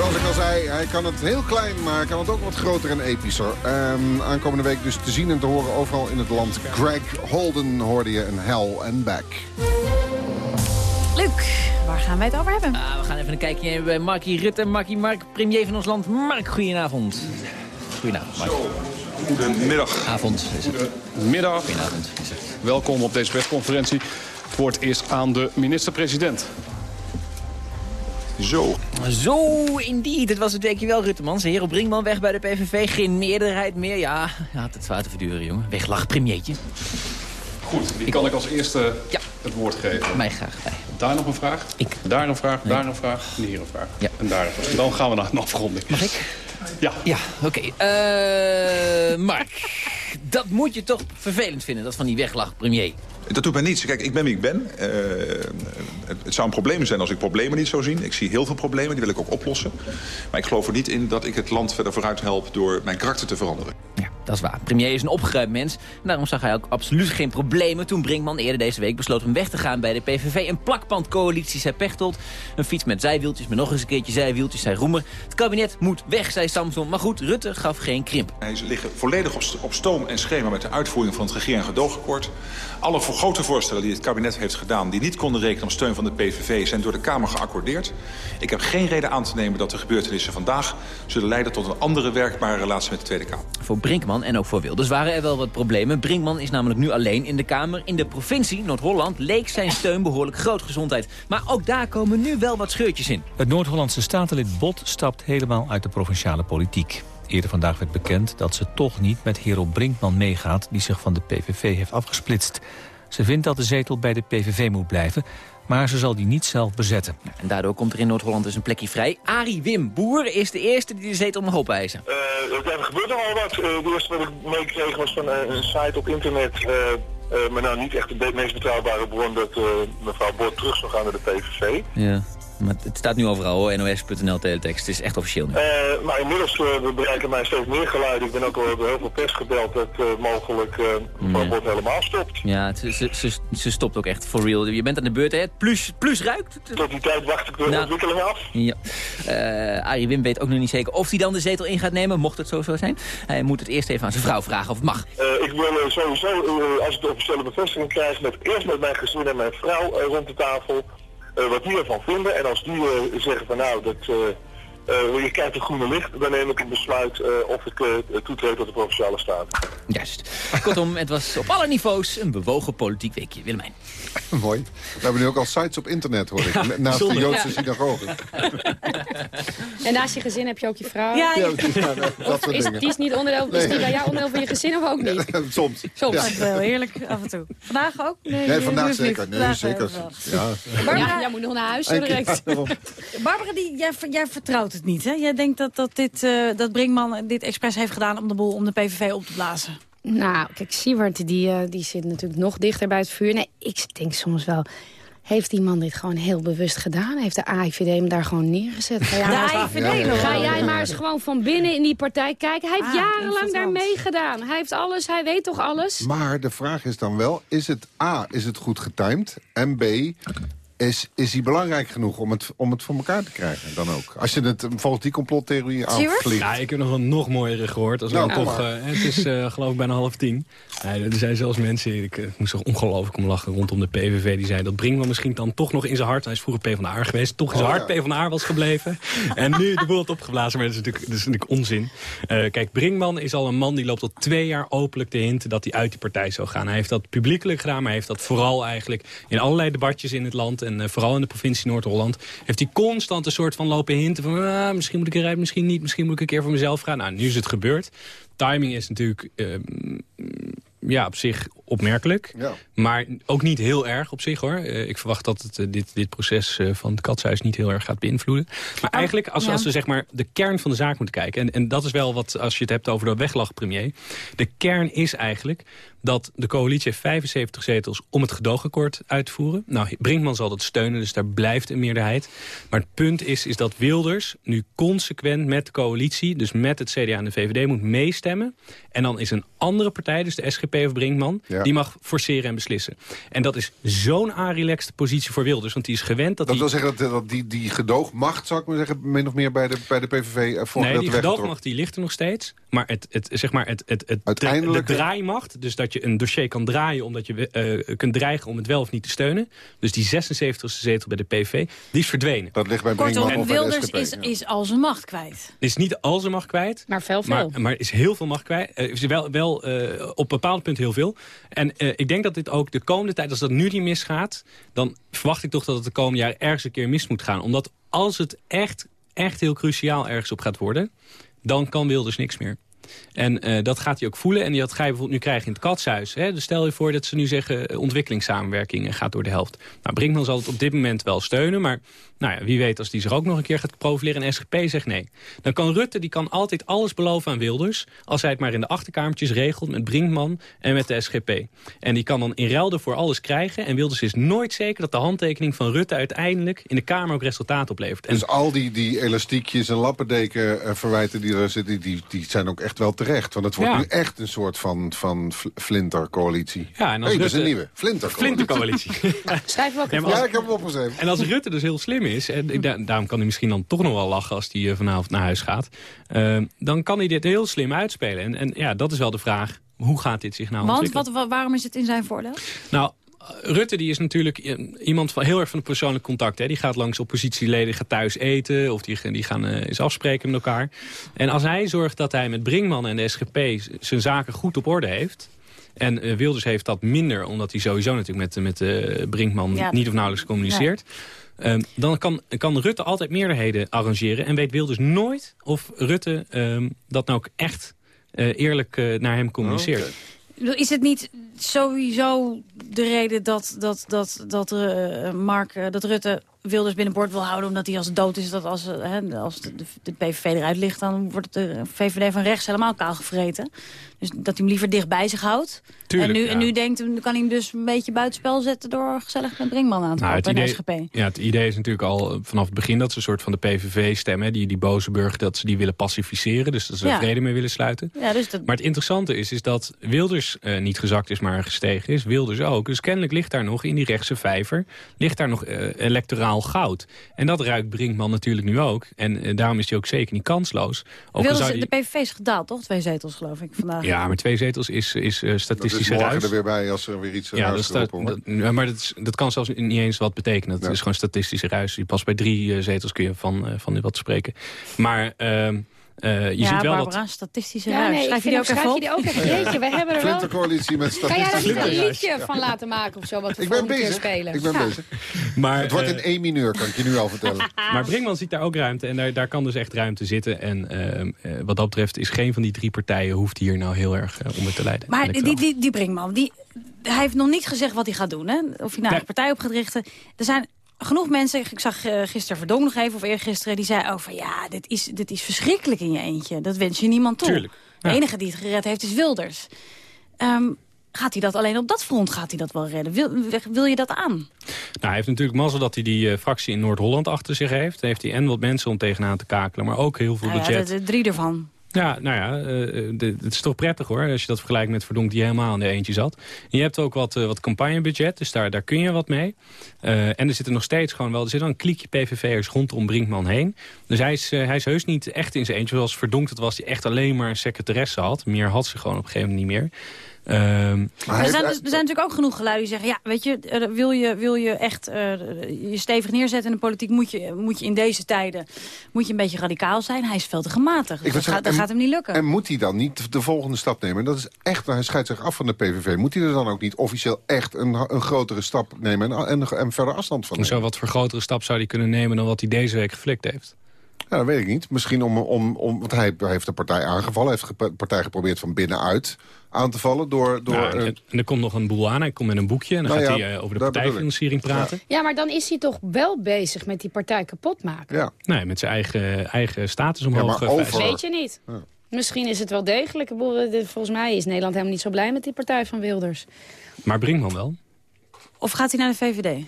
Zoals ik al zei, hij kan het heel klein, maar hij kan het ook wat groter en epischer. Ehm, aankomende week dus te zien en te horen overal in het land. Greg Holden hoorde je een Hell and Back. Luc, waar gaan wij het over hebben? Ah, we gaan even een kijkje nemen bij Markie Rutte. Markie Mark, premier van ons land. Mark, goedenavond. Goedenavond, Mark. Goedemiddag. Avond is het. Middag. Goedenavond is het. Welkom op deze persconferentie. Het woord eerst aan de minister-president. Zo. Zo, indeed. Het was het denk je wel, Ruttemans. Hero Brinkman weg bij de PVV. Geen meerderheid meer. Ja, hij had het zwaar te verduren, jongen. Weglach, premiertje. Goed, wie kan ik als eerste het woord geven? Mij graag bij. Daar nog een vraag? Ik. Daar een vraag, daar een vraag en hier een vraag. Ja. En daar een vraag. Dan gaan we naar een afronding. Mag ik? Ja. Ja, oké. Eh, Mark, dat moet je toch vervelend vinden, dat van die weglach, premier. Dat doet mij niets. Kijk, ik ben wie ik ben. Eh, het, zou een probleem zijn als ik problemen niet zou zien. Ik zie heel veel problemen, die wil ik ook oplossen. Maar ik geloof er niet in dat ik het land verder vooruit help... door mijn karakter te veranderen. Dat is waar. Premier is een opgeruimd mens. En daarom zag hij ook absoluut geen problemen toen Brinkman eerder deze week besloot om weg te gaan bij de PVV. Een plakbandcoalitie, zei Pechtold. Een fiets met zijwieltjes, met nog eens een keertje zijwieltjes, zei Roemer. Het kabinet moet weg, zei Samson. Maar goed, Rutte gaf geen krimp. Hij liggen volledig op, st- op stoom en schema met de uitvoering van het regering- en gedoogakkoord. Alle vo- grote voorstellen die het kabinet heeft gedaan... die niet konden rekenen op steun van de PVV... zijn door de Kamer geaccordeerd. Ik heb geen reden aan te nemen dat de gebeurtenissen vandaag... zullen leiden tot een andere werkbare relatie met de Tweede Kamer. Voor Brinkman en ook voor Wilders waren er wel wat problemen. Brinkman is namelijk nu alleen in de Kamer. In de provincie, Noord-Holland, leek zijn steun behoorlijk groot gezondheid. Maar ook daar komen nu wel wat scheurtjes in. Het Noord-Hollandse statenlid Bot stapt helemaal uit de provinciale politiek. Eerder vandaag werd bekend dat ze toch niet met Hero Brinkman meegaat... die zich van de PVV heeft afgesplitst. Ze vindt dat de zetel bij de PVV moet blijven... maar ze zal die niet zelf bezetten. En daardoor komt er in Noord-Holland dus een plekje vrij. Arie Wim Boer is de eerste die de zetel mag opeisen. Eh, er gebeurt nogal wat. Eh, de eerste wat ik meekreeg was van eh, een site op internet. eh, eh, maar nou niet echt de meest betrouwbare bron dat eh, mevrouw Bord terug zou gaan naar de PVV. Ja, maar het staat nu overal hoor. NOS.nl teletext. Het is echt officieel nu. Eh, maar inmiddels eh, bereiken mij steeds meer geluiden. Ik ben ook al door heel veel pers gebeld dat eh, mogelijk Nee. Bord helemaal stopt. Ja, het- ze, ze, ze stopt ook echt for real. Je bent aan de beurt, hè? Het Plus, plus ruikt. Tot die tijd wacht ik de Nou. ontwikkeling af. Ja. Arie Wim weet ook nog niet zeker of hij dan de zetel in gaat nemen, mocht het zo zo zijn. Hij moet het eerst even aan zijn vrouw vragen of het mag. Ik wil sowieso, als ik de officiële bevestiging krijg, met, eerst met mijn gezin en mijn vrouw rond de tafel, wat die ervan vinden. En als die eh, zeggen van nou, dat, eh, eh, je krijgt het groene licht, dan neem ik een besluit eh, of ik eh, toetreed tot de Provinciale Staten. Juist. Kortom, het was op alle niveaus een bewogen politiek weekje. Willemijn. Mooi. We hebben nu ook al sites op internet, hoor ik. Ja, naast de. Joodse Ja. synagoge. En naast je gezin heb je ook je vrouw. Ja, dat is, dingen. die is, niet onderdeel, is die bij jou onderdeel van je gezin of ook niet? Soms. Soms. Dat is wel heerlijk, af en toe. Vandaag ook? Nee, nu vandaag zeker. Nee, Vandaag, zeker. Ja. Barbara, jij moet nog naar huis zo direct. Barbara, die, jij, jij vertrouwt het niet, hè? Jij denkt dat, dat, dit, eh, dat Brinkman dit expres heeft gedaan om de boel om de PVV op te blazen. Nou, kijk, Siewert die, eh, die zit natuurlijk nog dichter bij het vuur. Nee, ik denk soms wel... Heeft die man dit gewoon heel bewust gedaan? Heeft de AIVD hem daar gewoon neergezet? Ga jij De maar eens- AIVD nog? Ga jij maar eens gewoon van binnen in die partij kijken. Hij heeft Ah, jarenlang daar meegedaan. Hij heeft alles, hij weet toch alles? Maar de vraag is dan wel, is het A, is het goed getimed? En B, is, is hij belangrijk genoeg om het, om het voor elkaar te krijgen dan ook? Als je het volgens die complottheorie aanvliegt. Ja, ik heb nog een nog mooiere gehoord. Als Nou, toch, eh, het is eh, geloof ik bijna half tien. Nee, er zijn zelfs mensen, ik, eh, moest er ongelooflijk om lachen rondom de PVV. Die zeiden dat Brinkman misschien dan toch nog in zijn hart, hij is vroeger PvdA geweest, toch in zijn Oh, hart ja. PvdA was gebleven. en nu de boel had opgeblazen, maar dat is natuurlijk, dat is natuurlijk onzin. Eh, kijk, Brinkman is al een man die loopt al twee jaar openlijk te hinten dat hij uit die partij zou gaan. Hij heeft dat publiekelijk gedaan, maar hij heeft dat vooral eigenlijk in allerlei debatjes in het land en eh, vooral in de provincie Noord-Holland, heeft hij constant een soort van lopen hinten van ah, misschien moet ik eruit, misschien niet, misschien moet ik een keer voor mezelf gaan. Nou, nu is het gebeurd. Timing is natuurlijk ehm, ja, op zich opmerkelijk. Ja. Maar ook niet heel erg op zich hoor. Eh, ik verwacht dat het, eh, dit, dit proces eh, van het katshuis niet heel erg gaat beïnvloeden. Maar eigenlijk, als, ja. als we zeg maar de kern van de zaak moeten kijken... En, en dat is wel wat, als je het hebt over de weglachpremier... de kern is eigenlijk dat de coalitie heeft 75 zetels om het gedoogakkoord uit te voeren. Nou, Brinkman zal dat steunen, dus daar blijft een meerderheid. Maar het punt is, is dat Wilders nu consequent met de coalitie... dus met het CDA en de VVD moet meestemmen. En dan is een andere partij, dus de SGP of Brinkman. Ja. Die mag forceren en beslissen. En dat is zo'n relaxte positie voor Wilders. Want die is gewend dat, Dat wil zeggen dat, dat die, die gedoogmacht, zou ik maar zeggen, min of meer bij de, bij de PVV voor Nee, die gedoogmacht die ligt er nog steeds. Maar het, het, zeg maar het, het, het, Uiteindelijk- de draaimacht, dus dat je een dossier kan draaien... omdat je eh, kunt dreigen om het wel of niet te steunen. Dus die 76e zetel bij de PV, die is verdwenen. Dat ligt bij Kortom, Wilders is, is al zijn macht kwijt. Is niet al zijn macht kwijt. Maar veel, veel. Maar, maar is heel veel macht kwijt. Eh, is wel wel eh, op bepaalde punten heel veel. En eh, ik denk dat dit ook de komende tijd, als dat nu niet misgaat... dan verwacht ik toch dat het de komende jaren ergens een keer mis moet gaan. Omdat als het echt, echt heel cruciaal ergens op gaat worden... dan kan Wilders niks meer. En eh, dat gaat hij ook voelen. En dat ga je bijvoorbeeld nu krijgen in het katshuis. Hè? Dus stel je voor dat ze nu zeggen eh, ontwikkelingssamenwerking eh, gaat door de helft. Nou, Brinkman zal het op dit moment wel steunen. Maar nou ja, wie weet als die zich ook nog een keer gaat profileren en SGP zegt nee. Dan kan Rutte die kan altijd alles beloven aan Wilders. Als hij het maar in de achterkamertjes regelt met Brinkman en met de SGP. En die kan dan in ruil ervoor alles krijgen. En Wilders is nooit zeker dat de handtekening van Rutte uiteindelijk in de Kamer ook resultaat oplevert. En Dus al die, die elastiekjes en lappendeken verwijten die er zitten... Die, die zijn ook echt wel terecht. Want het wordt Ja. nu echt een soort van, van fl- flintercoalitie. Ja, en als hey, dat is een Rutte- nieuwe. Flintercoalitie. Flintercoalitie. Schrijf ook Ja, even ik heb hem opgeschreven. En als Rutte dus heel slim is, en da- daarom kan hij misschien dan toch nog wel lachen als hij eh, vanavond naar huis gaat, eh, dan kan hij dit heel slim uitspelen. En, en ja, dat is wel de vraag, hoe gaat dit zich nou Want ontwikkelen? wat, wa- waarom is het in zijn voordeel? Nou, Rutte die is natuurlijk iemand van heel erg van het persoonlijk contact. Hè. Die gaat langs oppositieleden, gaat thuis eten... of die, die gaan eh, eens afspreken met elkaar. En als hij zorgt dat hij met Brinkman en de SGP zijn zaken goed op orde heeft... en eh, Wilders heeft dat minder, omdat hij sowieso natuurlijk met, met eh, Brinkman... Ja. niet of nauwelijks communiceert... Ehm, dan kan, kan Rutte altijd meerderheden arrangeren... en weet Wilders nooit of Rutte ehm, dat nou ook echt eh, eerlijk naar hem communiceert. Is het niet sowieso de reden dat, dat, dat, dat, eh, Mark, eh, dat Rutte Wilders binnenboord wil houden... omdat hij als dood is, dat als, eh, hè, als de, de PVV eruit ligt... dan wordt de VVD van rechts helemaal kaal gevreten. Dus dat hij hem liever dicht bij zich houdt. Tuurlijk, en, nu, ja. en nu denkt, dan kan hij hem dus een beetje buitenspel zetten... door gezellig met Brinkman aan te Nou, kopen idee, SGP. ja, het idee is natuurlijk al eh, vanaf het begin dat ze een soort van de PVV stemmen. Die, die boze burger, dat ze die willen pacificeren. Dus dat ze Ja. vrede mee willen sluiten. Ja, dus dat, Maar het interessante is, is dat Wilders eh, niet gezakt is, maar gestegen is. Wilders ook. Dus kennelijk ligt daar nog in die rechtse vijver... ligt daar nog eh, electoraal goud. En dat ruikt Brinkman natuurlijk nu ook. En eh, daarom is hij ook zeker niet kansloos. Ook Wilders, die- de PVV is gedaald, toch? Twee zetels, geloof ik, vandaag. Ja, maar twee zetels is, is eh, Dat is morgen er weer bij als er weer iets Ja, ja, dat, staat, wordt. dat, ja, maar dat, is- dat kan zelfs niet eens wat betekenen. Dat Ja. is gewoon statistische ruis. Je pas bij drie eh, zetels kun je van, eh, van wat spreken. Maar eh, je ja, ziet wel Barbara, dat... statistische Ja, ruis. nee, Schrijf ik je die vind ook schrijf op? je die ook even. Jeetje, we hebben er wel... Flintercoalitie met Kan jij daar statistische niet een liedje van laten maken of zo, wat we Ik ben bezig. spelen? Ik ben Ja. bezig. Maar, Het wordt eh, in één mineur, kan ik je nu al vertellen. maar Brinkman ziet daar ook ruimte. En daar, daar kan dus echt ruimte zitten. En ehm, eh, wat dat betreft is geen van die drie partijen... hoeft hier nou heel erg eh, onder te leiden. Maar die, die, die Brinkman, die, hij heeft nog niet gezegd wat hij gaat doen. Hè? Of hij nou Nee. een partij op gaat richten. Er zijn genoeg mensen, ik zag eh, gisteren Verdonk nog even, of eergisteren... die zei over, ja, dit is, dit is verschrikkelijk in je eentje. Dat wens je niemand toe. Tuurlijk, ja. De enige die het gered heeft is Wilders. Ehm, gaat hij dat alleen op dat front gaat hij dat wel redden? Wil, wil je dat aan? Nou, hij heeft natuurlijk mazzel dat hij die eh, fractie in Noord-Holland achter zich heeft. Dan heeft hij en wat mensen om tegenaan te kakelen, maar ook heel veel Nou ja, budget. drie ervan. Ja, nou ja, eh, de- het is toch prettig hoor. Als je dat vergelijkt met Verdonk die helemaal in de eentje zat. En je hebt ook wat, eh, wat campagnebudget, dus daar, daar kun je wat mee. Eh, en er zitten nog steeds gewoon wel... Er zit wel een kliekje PVV'ers rondom Brinkman heen. Dus hij is, eh, hij is heus niet echt in zijn eentje. Zoals Verdonk het was, die echt alleen maar een secretaresse had. Meer had ze gewoon op een gegeven moment niet meer. Ehm, Maar er, zijn, dus- er zijn natuurlijk ook genoeg geluiden die zeggen... ja, weet je, eh, wil je, wil je echt eh, je stevig neerzetten in de politiek... Moet je, moet je in deze tijden moet je een beetje radicaal zijn. Hij is veel te gematigd. Dus dat, zeggen, gaat, dat en- gaat hem niet lukken. En moet hij dan niet de volgende stap nemen? En dat is echt, hij scheidt zich af van de PVV. Moet hij er dan ook niet officieel echt een, een grotere stap nemen... en, en, en verder afstand van nemen? zo wat voor grotere stap zou hij kunnen nemen dan wat hij deze week geflikt heeft? Ja, dat weet ik niet. Misschien om... om, om want hij, hij heeft de partij aangevallen. Hij heeft de partij geprobeerd van binnenuit aan te vallen. Door, door, Nou, eh, en er komt nog een boel aan. Hij komt met een boekje en dan Nou gaat ja, hij eh, over de partijfinanciering praten. Ja, maar dan is hij toch wel bezig met die partij kapot maken. Ja. Nee, met zijn eigen, eigen status omhoog. maar eh, over-. Weet je niet. Misschien is het wel degelijk. Volgens mij is Nederland helemaal niet zo blij met die partij van Wilders. Maar Brinkman wel. Of gaat hij naar de VVD?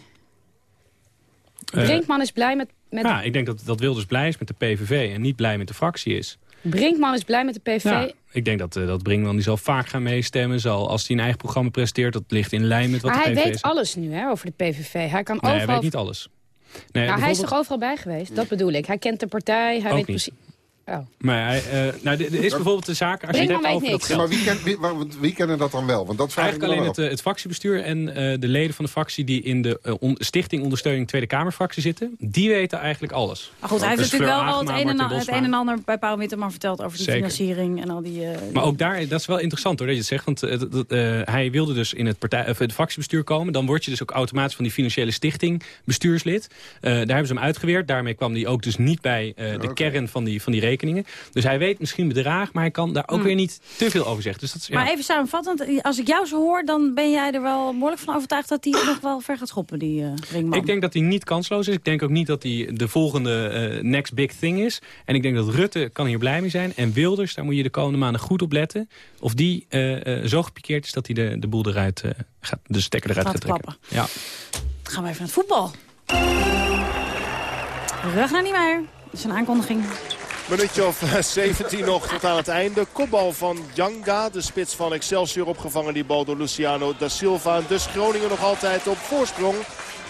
Eh, Brinkman is blij met... met Ja, ik denk dat, dat Wilders blij is met de PVV en niet blij met de fractie is. Brinkman is blij met de PV. Ja, ik denk dat, eh, dat Brinkman die zal vaak gaan meestemmen. Zal, als hij een eigen programma presenteert, dat ligt in lijn met wat maar de hij PVV weet alles nu hè, over de PVV. Hij kan Nee, hij overal... weet niet alles. Nee, nou, hij is toch overal bij geweest? Dat bedoel ik. Hij kent de partij, hij Ook weet precies... Oh. Maar hij, eh, nou, er is bijvoorbeeld de zaak, als je het hebt over niks. Maar wie, kent, wie, waar- wie kennen dat dan wel? Want dat vraag Eigenlijk alleen wel het, eh, het fractiebestuur en eh, de leden van de fractie... die in de on- Stichting Ondersteuning Tweede Kamerfractie zitten... die weten eigenlijk alles. Maar goed, hij heeft Dus natuurlijk wel al het een, en, Martin al- het Bosma. een en ander bij Paul Witteman verteld over die Zeker. financiering en al die... eh, Maar ook daar, dat is wel interessant hoor, dat je het zegt. Want hij wilde dus in het, partij, of het fractiebestuur komen. Dan word je dus ook automatisch van die financiële stichting bestuurslid. Eh, daar hebben ze hem uitgeweerd. Daarmee kwam hij ook dus niet bij eh, de kern van die, van die Dus hij weet misschien bedrag, maar hij kan daar ook Hmm. weer niet te veel over zeggen. Dus dat is, ja. Maar even samenvattend, als ik jou zo hoor, dan ben jij er wel behoorlijk van overtuigd dat hij nog wel ver gaat schoppen, die eh Brinkman. Ik denk dat hij niet kansloos is. Ik denk ook niet dat hij de volgende eh, next big thing is. En ik denk dat Rutte kan hier blij mee zijn. En Wilders, daar moet je de komende maanden goed op letten. Of die eh, zo gepikeerd is dat hij de, de boel eruit gaat, de stekker eruit Gaat trekken. Ja. Dan gaan we even naar het voetbal. Rug naar Niemeyer. Dat is een aankondiging. Minuutje of eh, 17 nog tot aan het einde. Kopbal van Janga, de spits van Excelsior opgevangen. Die bal door Luciano da Silva. Dus Groningen nog altijd op voorsprong.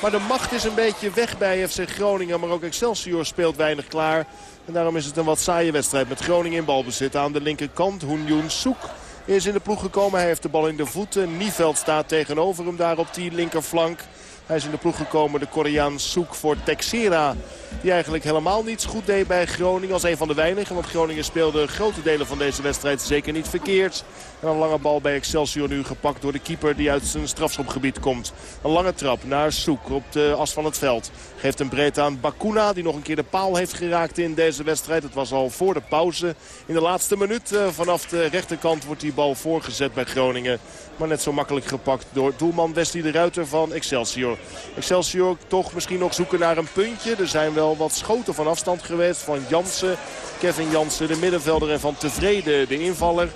Maar de macht is een beetje weg bij FC Groningen. Maar ook Excelsior speelt weinig klaar. En daarom is het een wat saaie wedstrijd met Groningen in balbezit. Aan de linkerkant Hoenjoen Soek is in de ploeg gekomen. Hij heeft de bal in de voeten. Nieveld staat tegenover hem daar op die linkerflank. Hij is in de ploeg gekomen, de Koreaan Soek voor Texera. Die eigenlijk helemaal niets goed deed bij Groningen. Als een van de weinigen, want Groningen speelde grote delen van deze wedstrijd zeker niet verkeerd. En een lange bal bij Excelsior nu gepakt door de keeper die uit zijn strafschopgebied komt. Een lange trap naar Soek op de as van het veld. Geeft een breed aan Bakuna die nog een keer de paal heeft geraakt in deze wedstrijd. Het was al voor de pauze. In de laatste minuut eh, vanaf de rechterkant wordt die bal voorgezet bij Groningen. Maar net zo makkelijk gepakt door doelman Wesley de Ruiter van Excelsior. Excelsior toch misschien nog zoeken naar een puntje. Er zijn wel wat schoten van afstand geweest van Jansen. Kevin Jansen, de middenvelder en van Tevreden, de invaller.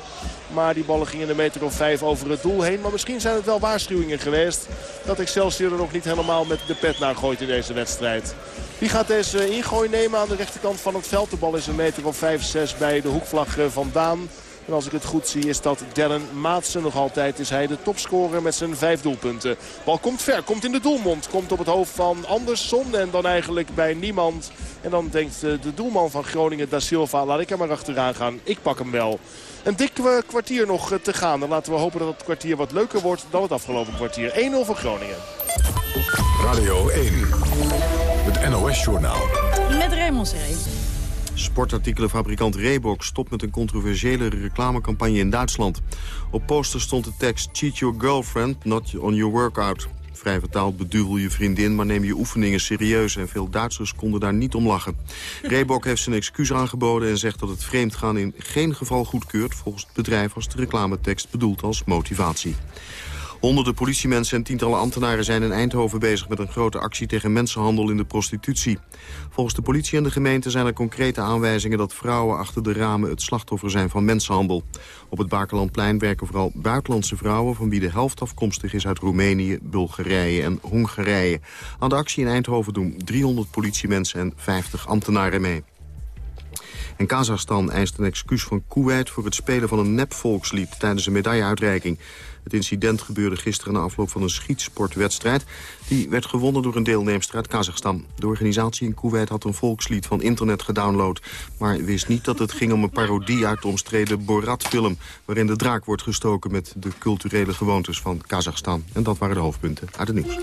Maar die ballen gingen een meter of vijf over het doel heen. Maar misschien zijn het wel waarschuwingen geweest dat Excelsior er nog niet helemaal met de pet naar gooit in deze wedstrijd. Wie gaat deze ingooi nemen aan de rechterkant van het veld? De bal is een meter of vijf, zes bij de hoekvlag eh, vandaan. En als ik het goed zie is dat Darren Maatsen nog altijd is hij de topscorer met zijn vijf doelpunten. Bal komt ver, komt in de doelmond. Komt op het hoofd van Andersson en dan eigenlijk bij niemand. En dan denkt eh, de doelman van Groningen, Da Silva, laat ik er maar achteraan gaan. Ik pak hem wel. Een dik eh, kwartier nog eh, te gaan. Dan laten we hopen dat het kwartier wat leuker wordt dan het afgelopen kwartier. 1-0 voor Groningen. Radio 1. Het NOS-journaal. Met Raymond Seré. Sportartikelenfabrikant Reebok stopt met een controversiële reclamecampagne in Duitsland. Op poster stond de tekst Cheat your girlfriend, not on your workout. Vrij vertaald beduvel je vriendin, maar neem je oefeningen serieus. En veel Duitsers konden daar niet om lachen. Reebok heeft zijn excuus aangeboden en zegt dat het vreemdgaan in geen geval goedkeurt. Volgens het bedrijf was de reclametekst bedoeld als motivatie. Honderden politiemensen en tientallen ambtenaren zijn in Eindhoven bezig met een grote actie tegen mensenhandel in de prostitutie. Volgens de politie en de gemeente zijn er concrete aanwijzingen dat vrouwen achter de ramen het slachtoffer zijn van mensenhandel. Op het Bakerlandplein werken vooral buitenlandse vrouwen van wie de helft afkomstig is uit Roemenië, Bulgarije en Hongarije. Aan de actie in Eindhoven doen 300 politiemensen en 50 ambtenaren mee. En Kazachstan eist een excuus van Kuwait voor het spelen van een nepvolkslied tijdens een medailleuitreiking. Het incident gebeurde gisteren na afloop van een schietsportwedstrijd. Die werd gewonnen door een deelnemster uit Kazachstan. De organisatie in Kuwait had een volkslied van internet gedownload... maar wist niet dat het ging om een parodie uit de omstreden Borat-film... waarin de draak wordt gestoken met de culturele gewoontes van Kazachstan. En dat waren de hoofdpunten uit het nieuws.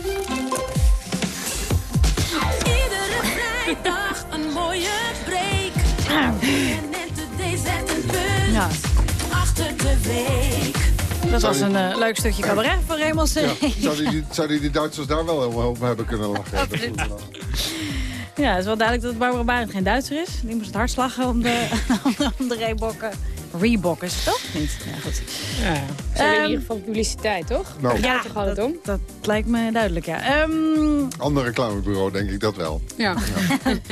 Iedere vrijdag een mooie break. BNN Today zet een punt Ja. achter de week. Dat was een eh, leuk stukje cabaret van Raymond. Ja, zouden, die, zouden die Duitsers daar wel helemaal op hebben kunnen lachen? Absoluut. Ja, het is wel duidelijk dat Barbara Barend geen Duitser is. Die moest het hard slagen om de, om de Reebokken. Reebok is het toch? Niet? Ja, goed. Ja, ze willen in ieder geval publiciteit, toch? Nou. Daar gaat het toch altijd om? Dat lijkt me duidelijk, ja. Ehm, Ander reclamebureau denk ik dat wel. Ja.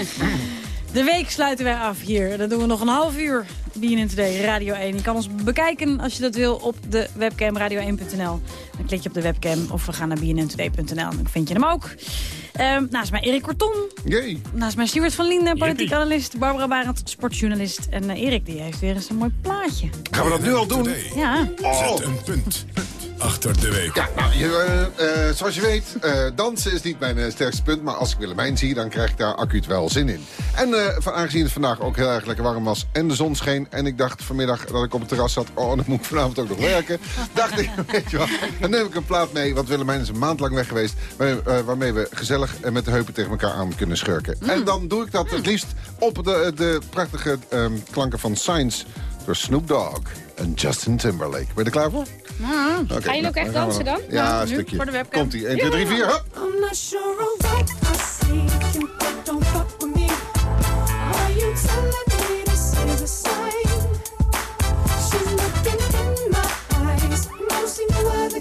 de week sluiten wij af hier. Dat doen we nog een half uur. BNN Today, Radio 1. Je kan ons bekijken als je dat wil op de webcam radio1.nl. Dan klik je op de webcam of we gaan naar bnntoday.nl. Dan vind je hem ook. Ehm, naast mij Erik Korton. Jee. Naast mij Stuart van Linden, politiek analist. Barbara Barend, sportjournalist. En eh, Erik die heeft weer eens een mooi plaatje. Gaan we dat nu al doen? Ja. Zet een punt achter de week. Ja, nou, je, eh, eh, zoals je weet, eh, dansen is niet mijn sterkste punt. Maar als ik Willemijn zie, dan krijg ik daar acuut wel zin in. En eh, van, aangezien het vandaag ook heel erg lekker warm was en de zon scheen... en ik dacht vanmiddag dat ik op het terras zat... oh, dan moet ik vanavond ook nog werken. dacht ik, weet je wel, dan neem ik een plaat mee. Want Willemijn is een maand lang weg geweest... eh, waarmee we gezellig en met de heupen tegen elkaar aan kunnen schurken. En dan doe ik dat het liefst op de, de prachtige ehm, klanken van Science... door Snoop Dogg en Justin Timberlake. Ben je er klaar voor? Oké, Gaan jullie ook nou, echt gaan we dansen dan? Ja, een stukje. Komt-ie. 1, 2, 3, 4, hop! I'm not sure of what I see. Cupid, don't fuck with me. Are you telling me sign? She's looking in my eyes. No seem no other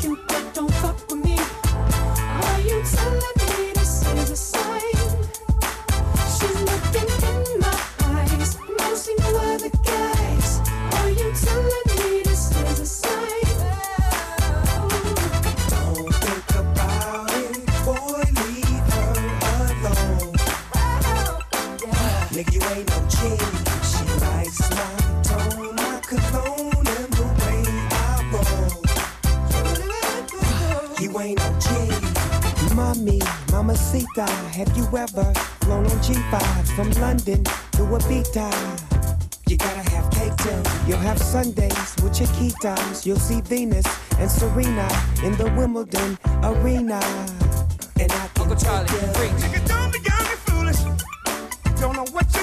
Mamacita, have you ever flown on G5 from London to Ibiza? You gotta have cake too. You'll have Sundays with your Chiquitas. You'll see Venus and Serena in the Wimbledon arena. And I can Uncle Charlie, Nigga, don't be young and foolish. Don't know what you're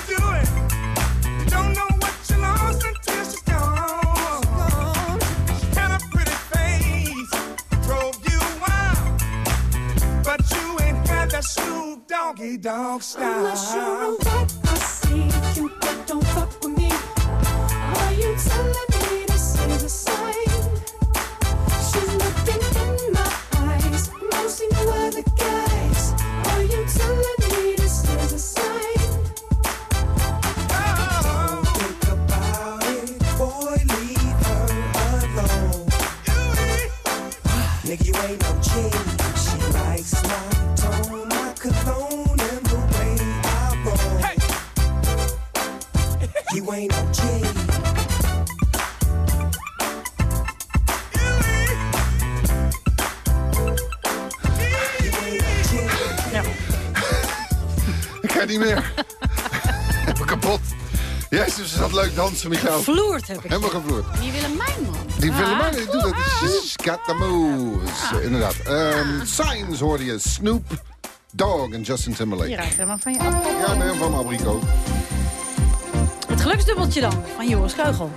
Dog style. What I see. Cupid, don't fuck with me. Are you telling dansen met jou. Gevloerd heb ik. Helemaal gevloerd. Die Willemijn, man. Die Ah. Willemijn, die doet dat. She's got the moves. Inderdaad. Ehm Signs hoorde je. Snoop Dogg en Justin Je Timberlake. raakt helemaal van je af. Ja, nee, van mijn abrico. Het geluksdubbeltje dan, van Joris Keugel.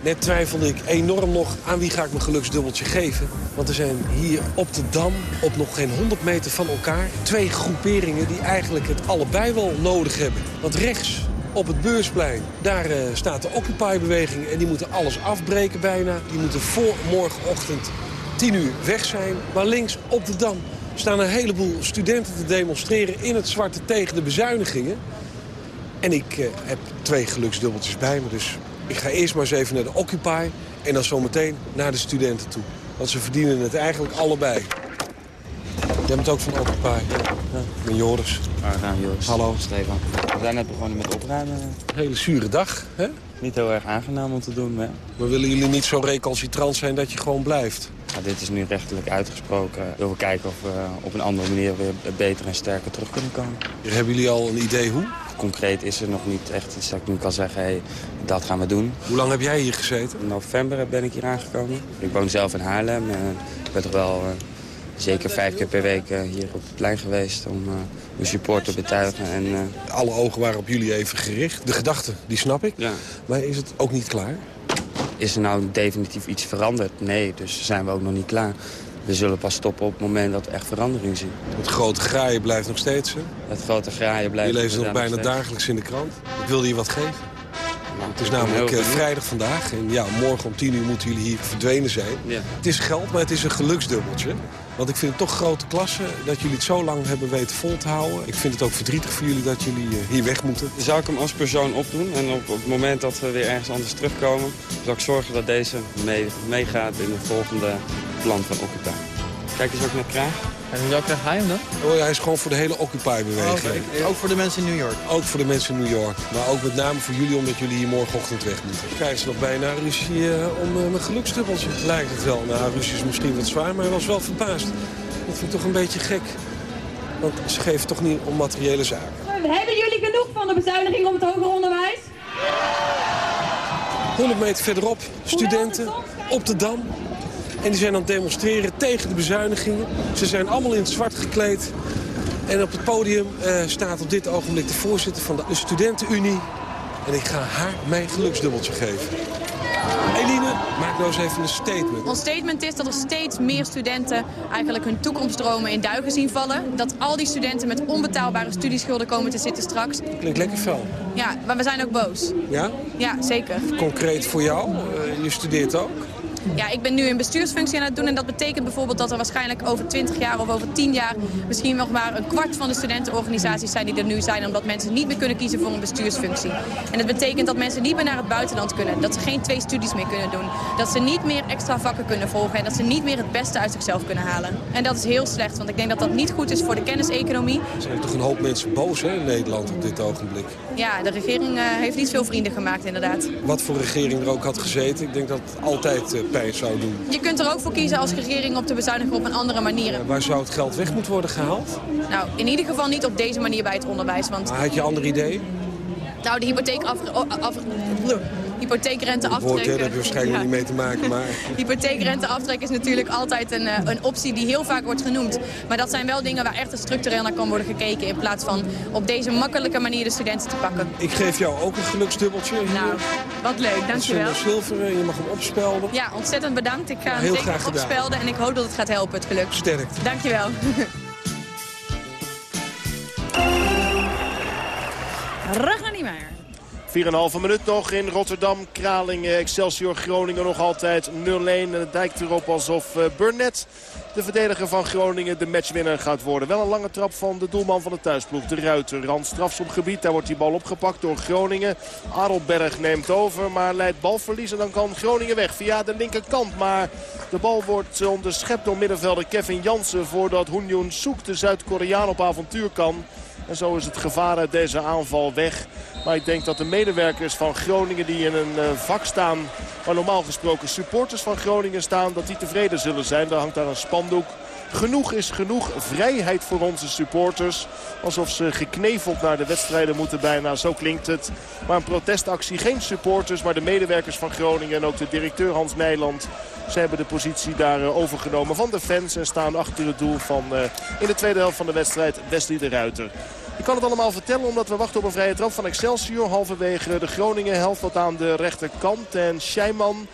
Net twijfelde ik enorm nog aan wie ga ik mijn geluksdubbeltje geven. Want er zijn hier op de Dam, op nog geen 100 meter van elkaar... twee groeperingen die eigenlijk het allebei wel nodig hebben. Want rechts, op het Beursplein, daar eh, staat de Occupy-beweging... en die moeten alles afbreken bijna. Die moeten voor morgenochtend tien uur weg zijn. Maar links op de Dam staan een heleboel studenten te demonstreren... in het zwarte tegen de bezuinigingen. En ik eh, heb twee geluksdubbeltjes bij me. Dus ik ga eerst maar eens even naar de Occupy... en dan zometeen naar de studenten toe. Want ze verdienen het eigenlijk allebei. Jij bent ook van Occupy. Ik ben Joris. Argaan, Joris. Hallo. Stefan. We zijn net begonnen met opruimen. Hele zure dag, hè? Niet heel erg aangenaam om te doen, maar ja. Maar willen jullie niet zo recalcitrant zijn dat je gewoon blijft? Dit is nu rechtelijk uitgesproken. We willen kijken of we op een andere manier weer beter en sterker terug kunnen komen. Hebben jullie al een idee hoe? Concreet is er nog niet echt iets dat ik nu kan zeggen, hey, dat gaan we doen. Hoe lang heb jij hier gezeten? In november ben ik hier aangekomen. Ik woon zelf in Haarlem. en ik ben toch wel eh, zeker vijf keer per week eh, hier op het plein geweest om eh, mijn support te betuigen. En, eh, Alle ogen waren op jullie even gericht. De gedachte, die snap ik. Ja. Maar is het ook niet klaar? Is er nou definitief iets veranderd? Nee, dus zijn we ook nog niet klaar. We zullen pas stoppen op het moment dat we echt verandering zien. Het grote graaien blijft nog steeds, hè? Het grote graaien blijft Je leest het nog bijna dagelijks in de krant. Ik wilde je wat geven. Het is namelijk eh, vrijdag vandaag. En ja, morgen om tien uur moeten jullie hier verdwenen zijn. Ja. Het is geld, maar het is een geluksdubbeltje. Want ik vind het toch grote klasse dat jullie het zo lang hebben weten vol te houden. Ik vind het ook verdrietig voor jullie dat jullie eh, hier weg moeten. Zou ik hem als persoon opdoen en op, op het moment dat we weer ergens anders terugkomen... zal ik zorgen dat deze mee, meegaat in het volgende plan van Occupy. Kijk eens ook naar Kraag. En welke krijg hij hem dan? Oh, hij is gewoon voor de hele Occupy-beweging. Ook voor de mensen in New York? Ook voor de mensen in New York. Maar ook met name voor jullie, omdat jullie hier morgenochtend weg moeten. Krijgen ze nog bijna ruzie eh, om eh, mijn geluksdubbeltje. Lijkt het wel. Nou, ruzie is misschien wat zwaar, maar hij was wel verbaasd. Dat vind ik toch een beetje gek. Want ze geven toch niet om materiële zaken. Hebben jullie genoeg van de bezuiniging op het hoger onderwijs? 100 meter verderop, studenten op de Dam. En die zijn aan het demonstreren tegen de bezuinigingen. Ze zijn allemaal in het zwart gekleed. En op het podium eh, staat op dit ogenblik de voorzitter van de Studentenunie. En ik ga haar mijn geluksdubbeltje geven. Eline, maak nou eens even een statement. Ons statement is dat er steeds meer studenten eigenlijk hun toekomstdromen in duigen zien vallen. Dat al die studenten met onbetaalbare studieschulden komen te zitten straks. Klinkt lekker fel. Ja, maar we zijn ook boos. Ja? Ja, zeker. Concreet voor jou? Eh, je studeert ook? Ja, ik ben nu een bestuursfunctie aan het doen en dat betekent bijvoorbeeld dat er waarschijnlijk over 20 jaar of over 10 jaar misschien nog maar een kwart van de studentenorganisaties zijn die er nu zijn omdat mensen niet meer kunnen kiezen voor een bestuursfunctie. En dat betekent dat mensen niet meer naar het buitenland kunnen, dat ze geen twee studies meer kunnen doen, dat ze niet meer extra vakken kunnen volgen en dat ze niet meer het beste uit zichzelf kunnen halen. En dat is heel slecht, want ik denk dat dat niet goed is voor de kenniseconomie. Er zijn toch een hoop mensen boos hè, in Nederland op dit ogenblik. Ja, de regering eh, heeft niet veel vrienden gemaakt inderdaad. Wat voor regering er ook had gezeten, ik denk dat het altijd eh, zou doen. Je kunt er ook voor kiezen als regering om te bezuinigen op een andere manier. Waar zou het geld weg moeten worden gehaald? Nou, in ieder geval niet op deze manier bij het onderwijs. Want Maar had je ander idee? nou, de hypotheek af, af, hypotheekrenteaftrek... Woord, hè, daar heb je waarschijnlijk Ja. niet mee te maken. Maar Hypotheekrenteaftrek is natuurlijk altijd een, eh, een optie die heel vaak wordt genoemd. Maar dat zijn wel dingen waar echt structureel naar kan worden gekeken... in plaats van op deze makkelijke manier de studenten te pakken. ik geef jou ook een geluksdubbeltje. Hier. Nou, wat leuk, Dat is dankjewel. zilveren, je mag hem opspelden. Ja, ontzettend bedankt. Ik ga hem Heel zeker opspelden en ik hoop dat het gaat helpen, het geluk. Sterkte. Dankjewel. 4,5 minuut nog in Rotterdam. Kralingen, Excelsior, Groningen nog altijd 0-1. En het dijkt erop alsof eh, Burnett, de verdediger van Groningen, de matchwinner gaat worden. Wel een lange trap van de doelman van de thuisploeg, de Ruiter. Rand strafschopgebied, daar wordt die bal opgepakt door Groningen. Adelberg neemt over, maar leidt balverlies. En dan kan Groningen weg via de linkerkant. Maar de bal wordt onderschept door middenvelder Kevin Jansen... voordat Hoenjoen Soek, de Zuid-Koreaan, op avontuur kan. En zo is het gevaar uit deze aanval weg. Maar ik denk dat de medewerkers van Groningen die in een eh, vak staan... waar normaal gesproken supporters van Groningen staan... dat die tevreden zullen zijn. Daar hangt daar een spandoek. Genoeg is genoeg. Vrijheid voor onze supporters. Alsof ze gekneveld naar de wedstrijden moeten bijna. Zo klinkt het. Maar een protestactie. Geen supporters, maar de medewerkers van Groningen. En ook de directeur Hans Nijland. Ze hebben de positie daar eh, overgenomen van de fans. En staan achter het doel van eh, in de tweede helft van de wedstrijd Wesley de Ruiter. Ik kan het allemaal vertellen omdat we wachten op een vrije trap van Excelsior. Halverwege de Groningen helft wat aan de rechterkant. En Scheiman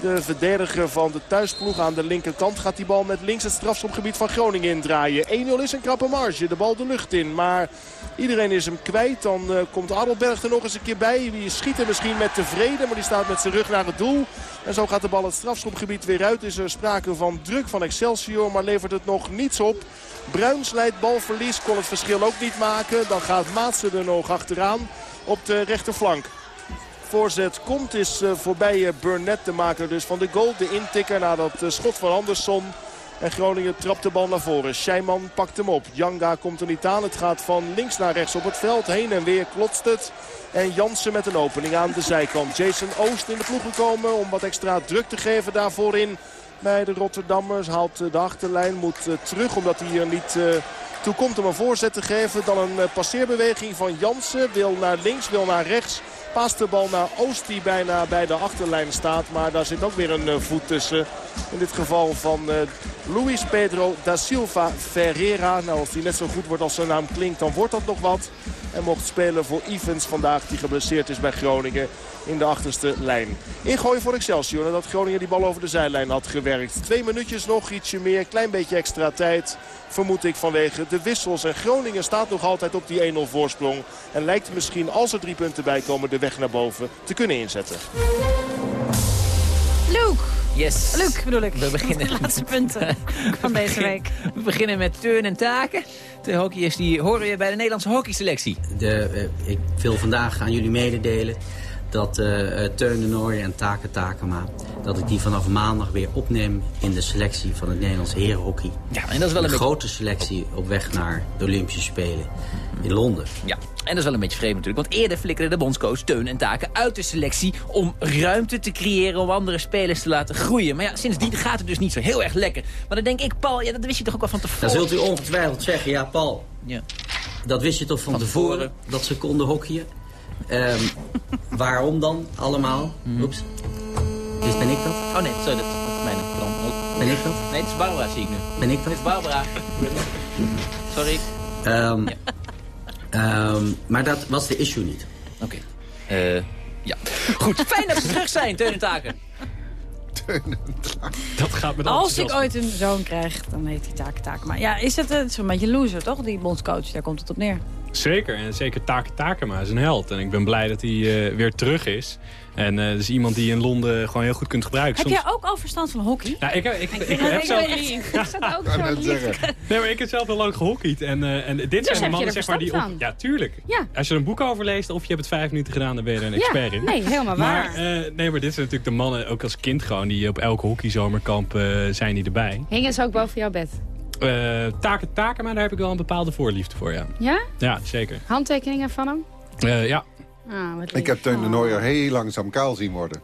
De verdediger van de thuisploeg aan de linkerkant gaat die bal met links het strafschopgebied van Groningen indraaien. 1-0 is een krappe marge. De bal de lucht in. Maar iedereen is hem kwijt. Dan eh, komt Adelberg er nog eens een keer bij. Die schiet er misschien met tevreden. Maar die staat met zijn rug naar het doel. En zo gaat de bal het strafschopgebied weer uit. Is er sprake van druk van Excelsior. Maar levert het nog niets op. Bruins leidt balverlies. Kon het verschil ook niet maken. Dan gaat Maatsen er nog achteraan op de rechterflank. Voorzet komt is eh, voorbij eh, Burnett de maker dus van de goal. De intikker na dat eh, schot van Andersson. En Groningen trapt de bal naar voren. Scheiman pakt hem op. Janga komt er niet aan. Het gaat van links naar rechts op het veld. Heen en weer klotst het. En Jansen met een opening aan de zijkant. Jason Oost in de ploeg gekomen om wat extra druk te geven daarvoor in. Bij de Rotterdammers haalt eh, de achterlijn. Moet eh, terug omdat hij hier niet eh, toe komt om een voorzet te geven. Dan een passeerbeweging van Jansen. Wil naar links, wil naar rechts. Paast de bal naar Oost die bijna bij de achterlijn staat. Maar daar zit ook weer een voet tussen. In dit geval van Luis Pedro da Silva Ferreira. Nou, als die net zo goed wordt als zijn naam klinkt, dan wordt dat nog wat. En mocht spelen voor Evans vandaag, die geblesseerd is bij Groningen in de achterste lijn. Ingooi voor Excelsior nadat Groningen die bal over de zijlijn had gewerkt. Twee minuutjes nog, ietsje meer, klein beetje extra tijd. Vermoed ik vanwege de wissels. En Groningen staat nog altijd op die 1-0 voorsprong. En lijkt misschien, als er drie punten bij komen, de weg naar boven te kunnen inzetten. Luke. Yes. Luc bedoel ik. We beginnen. De laatste punten van deze week. We beginnen met Teun en Taken. De hockeyers die horen je bij de Nederlandse hockeyselectie. De, eh, ik wil vandaag aan jullie mededelen dat eh, Teun de Nooijer en Taken Takema... dat ik die vanaf maandag weer opneem in de selectie van het Nederlands herenhockey. Ja, en dat is wel een grote selectie op weg naar de Olympische Spelen in Londen. Ja, en dat is wel een beetje vreemd natuurlijk. Want eerder flikkerde de bondscoach Teun en Taken uit de selectie... om ruimte te creëren om andere spelers te laten groeien. Maar ja, sindsdien gaat het dus niet zo heel erg lekker. Maar dan denk ik, Paul, ja, dat wist je toch ook wel van tevoren? Dan zult u ongetwijfeld zeggen, ja Paul, Ja. dat wist je toch van, tevoren, dat ze konden hockeyen? Ehm, waarom dan allemaal? Oeps. Is, ben ik dat? Oh nee, sorry, dat is mijn plan. Oh. Ben ik dat? Nee, het is Barbara, zie ik nu. Ben ik dat? Het is Barbara. Sorry. Ehm, ehm, maar dat was de issue niet. Oké. Eh, ja. Goed, fijn dat ze terug zijn, Teun en Taken. Dat gaat met Als ik ooit een zoon krijg, dan heet hij Taken Taken. Maar ja, is het, het is een beetje loser, toch? Die bondscoach, daar komt het op neer. Zeker, en zeker Take Takema is een held. En ik ben blij dat hij eh, weer terug is. En eh dat is iemand die je in Londen gewoon heel goed kunt gebruiken. Heb Soms- jij ook al verstand van hockey? Nou, ik, ik, ik, ik vind heb zelf... ik zat ook zo zeggen. Nee, maar ik heb zelf heel lang gehockeyd. En, eh, en dit zijn de mannen zeg maar, die op... Ja, tuurlijk. Ja. Als je er een boek over leest of je hebt het vijf minuten gedaan, dan ben je er een Ja, expert in. nee, helemaal Maar, waar. eh, nee, maar dit zijn natuurlijk de mannen, ook als kind gewoon, die op elke hockeyzomerkamp eh zijn die erbij. Hingen ze ook boven jouw bed? Eh taken, taken, maar daar heb ik wel een bepaalde voorliefde voor, ja. Ja? Ja, zeker. Handtekeningen van hem? Eh, ja. Ah, wat Ik heb Teun de Nooier heel langzaam kaal zien worden.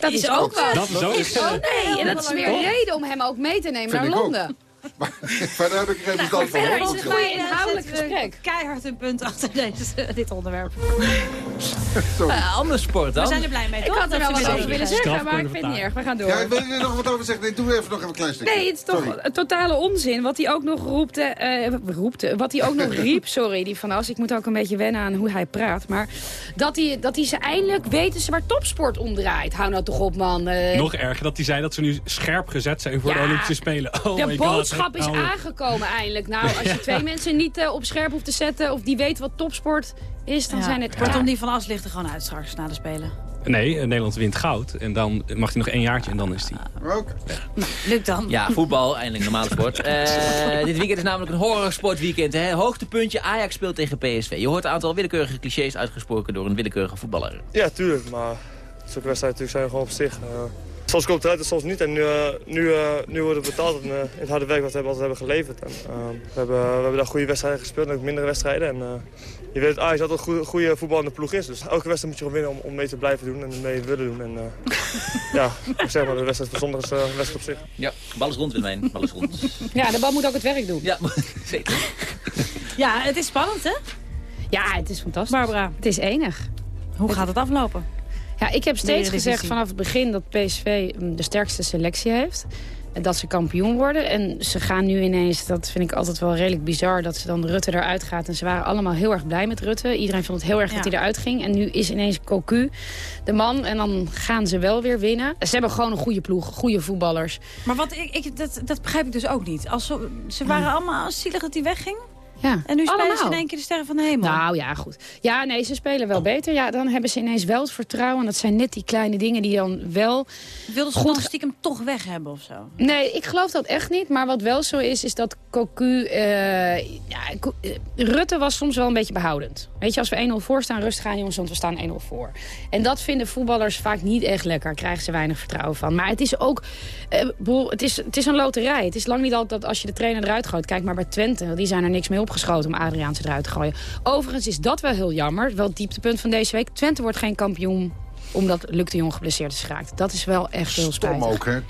Dat is ook wel. Dat is ook- Oh nee, en dat is weer een reden om hem ook mee te nemen Vind naar ook. Maar daar heb ik geen verstand van. verder hoor. is het goede inhoudelijk gesprek. Keihard een punt achter deze, dit onderwerp. Uh, ander sport dan. We zijn er blij mee, Ik toch? had er Dat wel wat over willen zeggen. maar ik vind het niet erg. We gaan door. Ja, ik wil er nog wat over zeggen. Nee, doe even nog even een klein stukje. Nee, het is toch Sorry. een totale onzin. Wat hij ook nog roepte, eh, roepte, wat hij ook nog riep, sorry, die van As. Ik moet ook een beetje wennen aan hoe hij praat. Maar dat hij, dat hij ze eindelijk weten ze waar topsport om draait. Hou nou toch op, man. Eh, Nog erger dat hij zei dat ze nu scherp gezet zijn voor de. Olympische Spelen. Oh my God, boodschap is nou. aangekomen eindelijk. Nou, als je twee mensen niet eh, op scherp hoeft te zetten... of die weten wat topsport is, dan Ja, zijn het... Kortom, die van As ligt er gewoon uit straks na de Spelen. Nee, eh, Nederland wint goud. En dan mag hij nog één jaartje en dan is hij. Ook. Lukt dan. Ja, voetbal, eindelijk normale sport. Eh, dit weekend is namelijk een horrorsportweekend. Hè? Hoogtepuntje, Ajax speelt tegen PSV. Je hoort een aantal willekeurige clichés uitgesproken door een willekeurige voetballer. Ja, tuurlijk. Maar zulke wedstrijden natuurlijk zijn gewoon op zich. eh, soms komt het eruit en soms niet. En nu, eh, nu, eh, nu wordt het betaald in, eh, in het harde werk wat we altijd hebben geleverd. En, we, hebben, we hebben daar goede wedstrijden gespeeld en ook mindere wedstrijden. En, eh, je weet dat Ajax altijd een goede, goede voetballende ploeg is. Dus elke wedstrijd moet je gewoon winnen om, om mee te blijven doen en mee te willen doen. En, eh, ja, ik zeg maar, de wedstrijd van zondag is een wedstrijd op zich. Ja, bal is rond, Wilmijn. Bal is rond. Ja, de bal moet ook het werk doen. Ja, zeker. Ja, het is spannend, hè? Ja, het is fantastisch. Barbara. Het is enig. Hoe gaat het aflopen? Ja, ik heb steeds gezegd vanaf het begin dat PSV mm, de sterkste selectie heeft. dat ze kampioen worden. En ze gaan nu ineens, dat vind ik altijd wel redelijk bizar... dat ze dan Rutte eruit gaat. En ze waren allemaal heel erg blij met Rutte. Iedereen vond het heel erg dat hij eruit ging. En nu is ineens Cocu de man. En dan gaan ze wel weer winnen. Ze hebben gewoon een goede ploeg, goede voetballers. Maar wat ik, ik, dat, dat begrijp ik dus ook niet. Als ze, ze waren allemaal zielig dat hij wegging. Ja, En nu spelen ze allemaal. in één keer de sterren van de hemel. Nou ja, goed. Ja, nee, ze spelen wel beter. Ja, dan hebben ze ineens wel het vertrouwen. Dat zijn net die kleine dingen die dan wel... Wilden ze goed dan stiekem toch weg hebben of zo? Nee, ik geloof dat echt niet. Maar wat wel zo is, is dat Cocu... eh, ja, eh, Rutte was soms wel een beetje behoudend. Weet je, als we 1-0 voor staan, rustig aan jongens, want we staan 1-0 voor. En dat vinden voetballers vaak niet echt lekker. Krijgen ze weinig vertrouwen van. Maar het is ook... bedoel, het, is, het is een loterij. Het is lang niet altijd dat als je de trainer eruit gooit... Kijk maar bij Twente, die zijn er niks mee opgeschoten om Adriaanse eruit te gooien. Overigens is dat wel heel jammer. Wel het dieptepunt van deze week. Twente wordt geen kampioen omdat Luc de Jong geblesseerd is geraakt. Dat is wel echt heel Stom spijtig. ook, hè.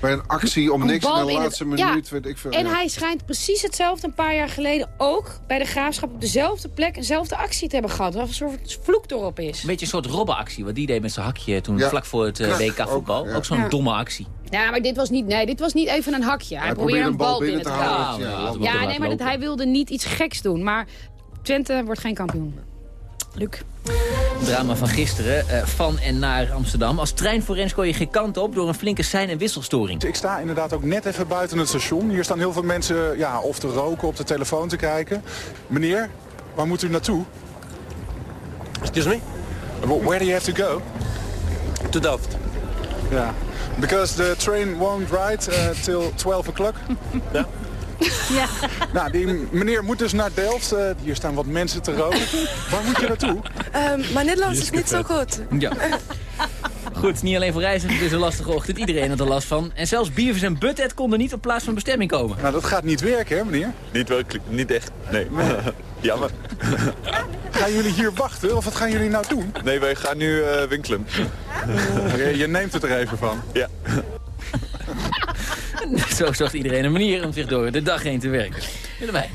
Bij een actie om Een niks in de het- laatste ja. minuut. Weet ik veel, En ja. hij schijnt precies hetzelfde een paar jaar geleden ook bij de Graafschap op dezelfde plek eenzelfde actie te hebben gehad. Waar een soort vloek erop is. Een beetje een soort robbenactie, wat die deed met zijn hakje toen Ja. vlak voor het eh, WK voetbal. Ook, zo'n Ja. domme actie. Ja, maar dit was niet, nee, dit was niet even een hakje. Hij, probeerde een bal binnen te houden. Ja, nee, maar dat, hij wilde niet iets geks doen. Maar Twente wordt geen kampioen. Luc. Drama van gisteren, eh, van en naar Amsterdam. Als treinforens kon je geen kant op door een flinke sein- en wisselstoring. Ik sta inderdaad ook net even buiten het station. Hier staan heel veel mensen ja, of te roken, op de telefoon te kijken. Meneer, waar moet u naartoe? Excuse me? Where do you have to go? To Delft. Ja. Because the train won't ride uh, till 12 o'clock. Ja. Ja. Nou, die meneer moet dus naar Delft. Eh, hier staan wat mensen te roken. Waar moet je naartoe? Ehm, mijn Nederlands is niet zo goed. Ja. Goed, niet alleen voor reizigers, het is een lastige ochtend. Iedereen had er last van. En zelfs Beavers en Butthead konden niet op plaats van bestemming komen. Nou, dat gaat niet werken, hè, meneer? Niet werkelijk, niet echt. Nee. Jammer. Gaan jullie hier wachten of wat gaan jullie nou doen? Nee, wij gaan nu eh, winkelen. Je, je neemt het er even van. Ja. Zo zocht iedereen een manier om zich door de dag heen te werken. Willemijn.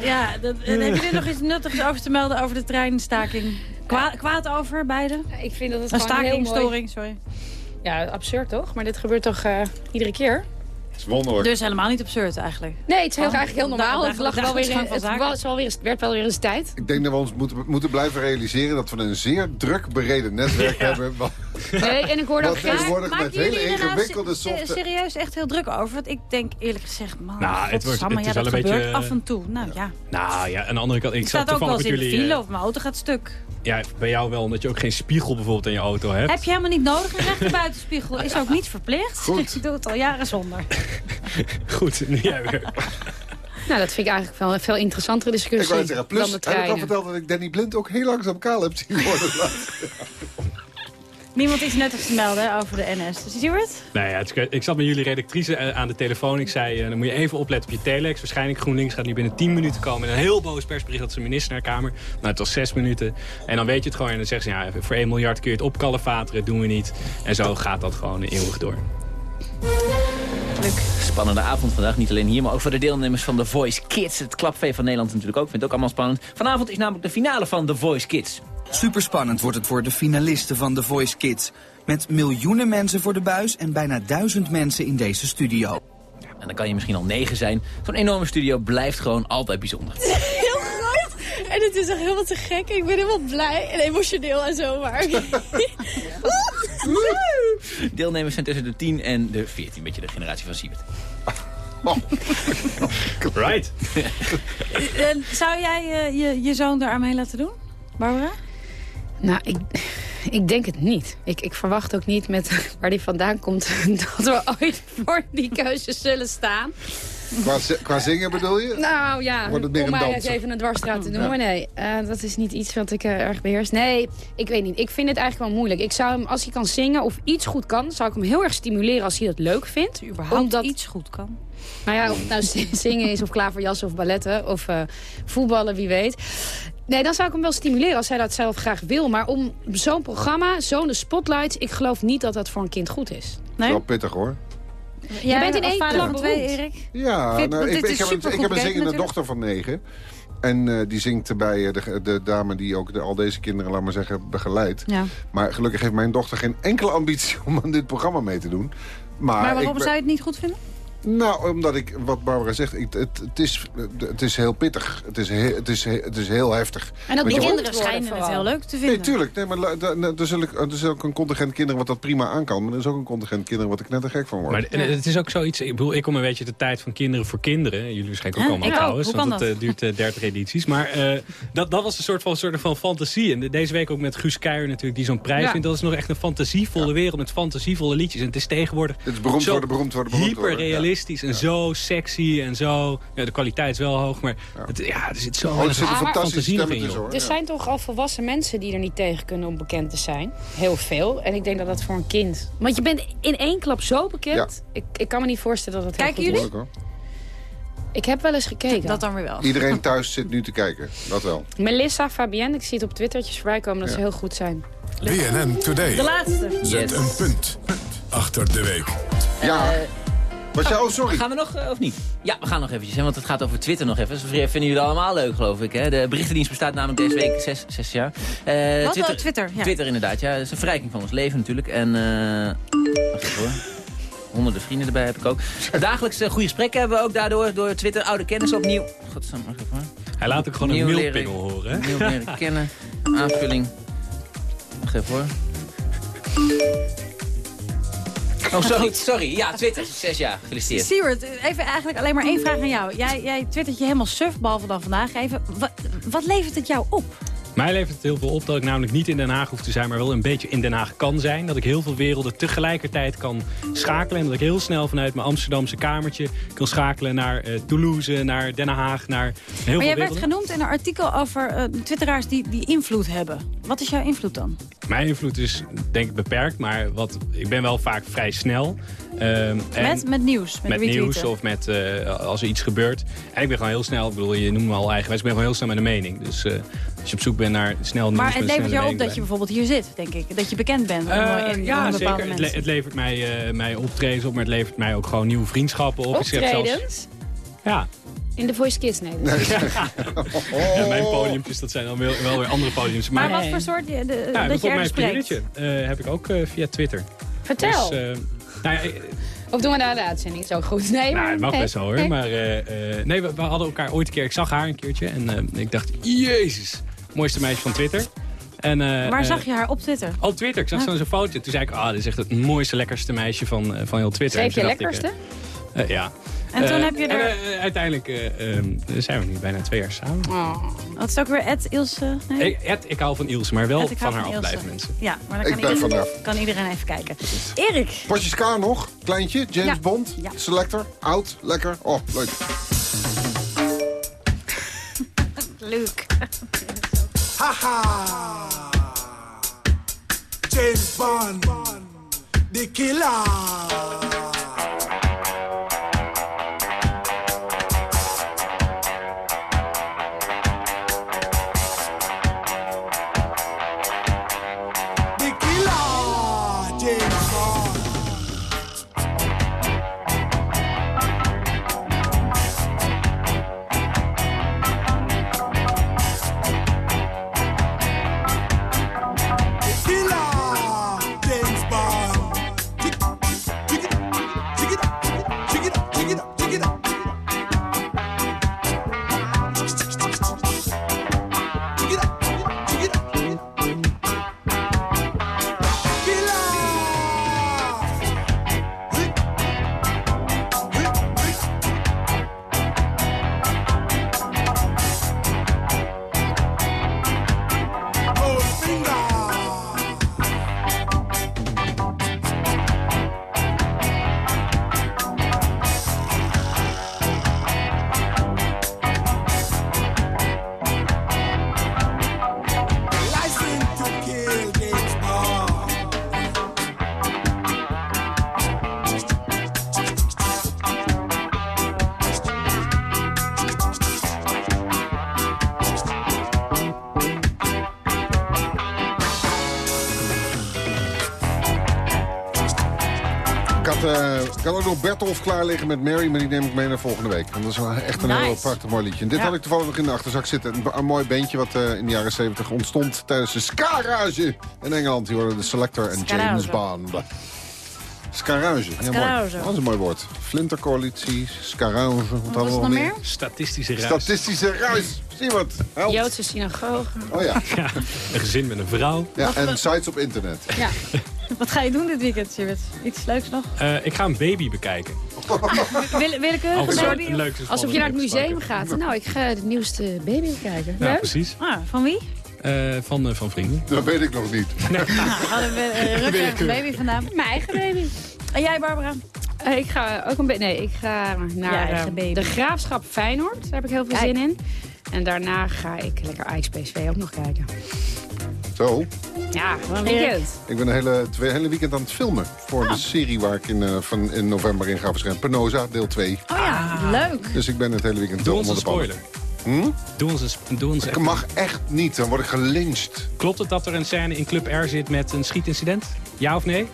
Ja, dat, en hebben jullie nog iets nuttigs over te melden over de treinstaking? Kwa kwaad over, beide? Ik vind dat het Een gewoon heel staking, mooi- storing, sorry. Ja, absurd toch? Maar dit gebeurt toch eh, iedere keer? is wonderlijk. Dus helemaal niet absurd eigenlijk. Nee, het is heel, Oh, eigenlijk heel normaal. Het, lag wel weer, het was wel weer, eens- werd wel weer eens tijd. Ik denk dat we ons moeten, moeten blijven realiseren dat we een zeer druk bereden netwerk hebben. Nee, en ik hoorde ook tegenwoordig met hele jullie ingewikkelde software... serieus echt heel druk over? Want ik denk eerlijk gezegd, man, Nou, het wordt- het is ja, wel dat een gebeurt beetje, af en toe. Nou ja, Nou ja, aan de andere kant, ik ik zat sta ook wel eens in de file eh, of mijn auto gaat stuk. ja, bij jou wel, omdat je ook geen spiegel bijvoorbeeld in je auto hebt. Heb je helemaal niet nodig, een rechterbuitenspiegel. Is ook niet verplicht. Goed. Ik doe het al jaren zonder. Goed, nu jij weer. Nou, dat vind ik eigenlijk wel een veel interessantere Ik discussie wou net zeggen, plus dan de heb ik al verteld dat ik Danny Blind ook heel langzaam kaal heb zien worden. Niemand iets nuttigs te melden over de NS. Dus zie je het? Nou ja, het ik zat met jullie redactrice eh, aan de telefoon. Ik zei, eh, dan moet je even opletten op je telex. Waarschijnlijk GroenLinks gaat nu binnen 10 minuten komen. En een heel boos persbericht dat ze minister naar de Kamer. Nou, het was 6 minuten. En dan weet je het gewoon. En dan zeggen ze, ja, voor 1 miljard kun je het opkalefateren. doen we niet. En zo gaat dat gewoon eeuwig door. Spannende avond vandaag, niet alleen hier, maar ook voor de deelnemers van The Voice Kids. Het klapvee van Nederland natuurlijk ook, vindt het ook allemaal spannend. Vanavond is namelijk de finale van The Voice Kids. Superspannend wordt het voor de finalisten van The Voice Kids. Met miljoenen mensen voor de buis en bijna duizend mensen in deze studio. En dan kan je misschien al negen zijn. Zo'n enorme studio blijft gewoon altijd bijzonder. Heel groot. En het is echt helemaal te gek. Ik ben helemaal blij en emotioneel en zo. Maar... Deelnemers zijn tussen de 10 en de 14, beetje de generatie van Siebert. Right. Zou jij eh, je, je zoon daar aan mee laten doen, Barbara? Nou, ik, ik denk het niet. Ik, ik verwacht ook niet met waar die vandaan komt... dat we ooit voor die keuzes zullen staan. Qua, zi- qua zingen bedoel je? Nou ja, Wordt het meer om een mij eens even een dwarsstraat te doen. Ja. Maar nee, eh, dat is niet iets wat ik eh, erg beheers. Nee, ik weet niet. Ik vind het eigenlijk wel moeilijk. Ik zou hem, als hij kan zingen of iets goed kan... zou ik hem heel erg stimuleren als hij dat leuk vindt. Überhaupt Omdat iets goed kan. Nou ja, of het nou zingen is of klaverjassen of balletten of eh, voetballen, wie weet. Nee, dan zou ik hem wel stimuleren als hij dat zelf graag wil. Maar om zo'n programma, zo'n spotlights... ik geloof niet dat dat voor een kind goed is. Nee? Wel pittig hoor. Je bent in één klap twee. Erik? Ja, nou, ik, is heb een, ik heb een zingende natuurlijk. dochter van negen. En eh, die zingt bij eh, de, de dame die ook de, al deze kinderen, laat maar zeggen, begeleidt. Ja. Maar gelukkig heeft mijn dochter geen enkele ambitie om aan dit programma mee te doen. Maar, Maar waarom ben- zou je het niet goed vinden? Nou, omdat ik, wat Barbara zegt, ik, het, het, is, het is heel pittig. Het is, he- het is, he- het is heel heftig. En ook je- kinderen schijnen het heel leuk te vinden. Nee, tuurlijk. Nee, maar er, er is ook een contingent kinderen wat dat prima aan kan. Maar er is ook een contingent kinderen wat ik net er gek van word. Maar en het is ook zoiets, ik bedoel, ik kom een beetje de tijd van kinderen voor kinderen. Jullie waarschijnlijk ook Huh? allemaal Ik ook. trouwens, Hoe kan want het dat? eh, duurt eh, 30 edities. Maar eh, dat, dat was een soort van, soort van fantasie. En de- deze week ook met Guus Kuijer natuurlijk, die zo'n prijs Ja. vindt. Dat is nog echt een fantasievolle wereld met fantasievolle liedjes. En het is tegenwoordig Het is beroemd zo worden, beroemd worden, beroemd worden. En zo sexy en zo. Ja, de kwaliteit is wel hoog, maar het, ja, er zit zo Oh, er weinig zitten fantastische in, joh. hoor. Er zijn toch al volwassen mensen die er niet tegen kunnen om bekend te zijn. Heel veel. En ik denk dat dat voor een kind... Want je bent in één klap zo bekend. Ik, ik kan me niet voorstellen dat het Kijken heel goed jullie? Ik heb wel eens gekeken. Dat dan weer wel. Iedereen thuis zit nu te kijken. Dat wel. Melissa, Fabienne, ik zie het op Twittertjes voorbij komen dat ze heel goed zijn. BNN Today. De laatste. Zet een punt achter de week. Ja. Eh, Wat oh, sorry. Gaan we nog, eh, of niet? Ja, we gaan nog eventjes, hè, want het gaat over Twitter nog even. Dat vinden jullie allemaal leuk, geloof ik. Hè? De berichtendienst bestaat namelijk deze week zes, zes jaar. Eh, Wat? Oh, Twitter, ja. Twitter, inderdaad. Ja, dat is een verrijking van ons leven natuurlijk. En, eh wacht even hoor. Honderden vrienden erbij heb ik ook. Dagelijks eh, goede gesprekken hebben we ook daardoor. Door Twitter, oude kennis opnieuw. Godsamme, wacht even hoor. Hij laat ook gewoon een mailpingel horen. hè? Nieuw leren kennen. Aanvulling. Wacht even hoor. Oh, sorry, sorry. Ja, Twitter. Zes jaar. Gefeliciteerd. Siewert, even eigenlijk alleen maar één vraag aan jou. Jij, jij twittert je helemaal suf, behalve dan vandaag. Even, wat, wat levert het jou op? Mij levert het heel veel op dat ik namelijk niet in Den Haag hoef te zijn... maar wel een beetje in Den Haag kan zijn. Dat ik heel veel werelden tegelijkertijd kan schakelen. En dat ik heel snel vanuit mijn Amsterdamse kamertje kan schakelen naar eh, Toulouse, naar Den Haag, naar heel maar veel jij werd genoemd in een artikel over eh, twitteraars die, die invloed hebben. Wat is jouw invloed dan? Mijn invloed is denk ik beperkt, maar wat, ik ben wel vaak vrij snel. Ehm, Met, met nieuws, met, met nieuws of met eh, als er iets gebeurt. En ik ben gewoon heel snel, ik bedoel, je noemt me al eigenwijs, ik ben gewoon heel snel met een mening. Dus als je op zoek bent naar snel nieuws... Maar het levert jou op dat je bijvoorbeeld hier zit, denk ik. Dat je bekend bent Eh, onder, in, ja, zeker. Het, le- het levert mij, eh, mij optredens op, maar het levert mij ook gewoon nieuwe vriendschappen op. Schrijf zelfs- Optredens? Ja. In de Voice Kids Nederland. ja, mijn podiumpjes, dat zijn dan wel, wel weer andere podiums. Maar wat voor soort je, de, ja, dat je bijvoorbeeld mijn ergens spreekt? eh, heb ik ook eh, via Twitter. Vertel. Dus, eh, nou ja, Of doen we daar de uitzending? Ook goed. Nee, maar... Nou, het mag nee, best wel hoor. nee. Maar eh, eh, nee, we, we hadden elkaar ooit een keer... Ik zag haar een keertje en eh, ik dacht... Jezus, mooiste meisje van Twitter. En, eh, Waar eh, zag je haar op Twitter? Op Twitter. Ik zag Ah. zo'n foto. Toen zei ik, ah, dit is echt het mooiste, lekkerste meisje van, eh, van heel Twitter. Schreef je ik, lekkerste? ja. En toen heb je er- uiteindelijk eh, ehm, zijn we nu bijna twee jaar samen. Oh. Wat is ook weer Ed Ilse? Nee? Ed, ik hou van Ilse, maar wel Ed, van haar afblijven mensen. Ja, maar dan Ik kan blijf iedereen, vanaf. kan iedereen even kijken. Erik. Potjes K nog, kleintje, James Ja. Bond, Ja. Selector, oud, lekker. Oh, leuk. Leuk. Haha! James Bond, the killer. Ik had ook nog Bertolf klaar liggen met Mary, maar die neem ik mee naar volgende week. Want dat is wel echt een Nice. heel prachtig mooi liedje. En dit Ja. had ik toevallig nog in de achterzak zitten. Een, een mooi bandje wat eh, in de jaren 70 ontstond tijdens de Ska-rage in Engeland. Die hoorden de Selector en James. Bond. Scarange. Ja, mooi. Dat is een mooi woord. Flintercoalitie, scarange. Wat, hadden we was nog meer? meer? Statistische ruis. Statistische ruis. Zie wat. Helpt. Joodse synagoge. Oh ja. Ja, een gezin met een vrouw. ja. En sites op internet. Ja. Wat ga je doen dit weekend, Siewert? Iets leuks nog? Eh, ik ga een baby bekijken. Wil, willekeurig Over een baby? Alsof je naar het museum gaat. Nou, ik ga het nieuwste baby kijken. Ja, Leuk? precies. Ah, van wie? Eh, van, eh, van vrienden. Dat weet ik nog niet. Nou, hadden we uh, Rutger een baby vandaan. Mijn eigen baby. En jij, Barbara? Eh, ik ga ook een beetje. Nee, ik ga naar de graafschap Feyenoord. Daar heb ik heel veel Kijk. zin in. En daarna ga ik lekker Ajax PSV ook nog kijken. Zo. Ja, Erik. weekend. Ik ben een hele, twee, hele weekend aan het filmen. Voor Ah. de serie waar ik in, eh, van, in november in ga verschijnen. Penosa, deel 2. Oh ja, leuk. Dus ik ben het hele weekend Doe eh, ons een onder de pannen. spoiler. Hm? Doe ons een, sp- doe ons Ik mag echt niet, dan word ik gelyncht. Klopt het dat er een scène in Club R zit met een schietincident? Ja of nee?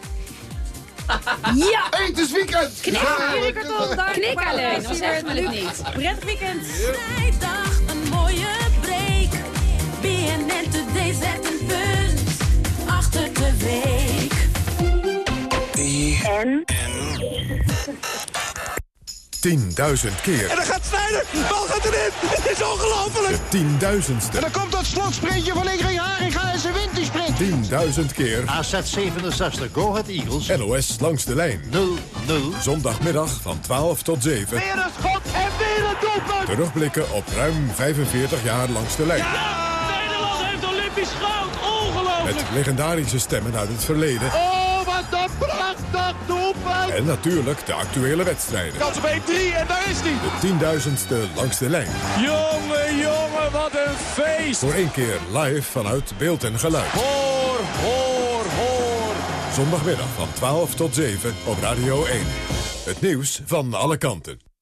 Ja! Hey, het is weekend! Knik, Erik Karton, dank. Knik alleen, dan zegt men het niet. Prettig weekend. Vrijdag een mooie break. BNN Today zet achter de week. En? 10.000 keer. En dan gaat Snijder. De bal gaat erin. Het is ongelooflijk. De tienduizendste. En dan komt dat slotsprintje van Ingrid Haringa en ze wint die sprint. 10.000 keer. AZ 67, Go Ahead Eagles. NOS langs de lijn. 0-0. Zondagmiddag van 12 tot 7. Weer een schot en weer een doelpunt. Terugblikken op ruim 45 jaar langs de lijn. Nederland Met legendarische stemmen uit het verleden. Oh, wat een prachtig doelpunt. En natuurlijk de actuele wedstrijden. Kans op 1-3 en daar is hij. De tienduizendste langs de lijn. Jongen, jongen, wat een feest. Voor één keer live vanuit beeld en geluid. Hoor, hoor, hoor. Zondagmiddag van 12 tot 7 op Radio 1. Het nieuws van alle kanten.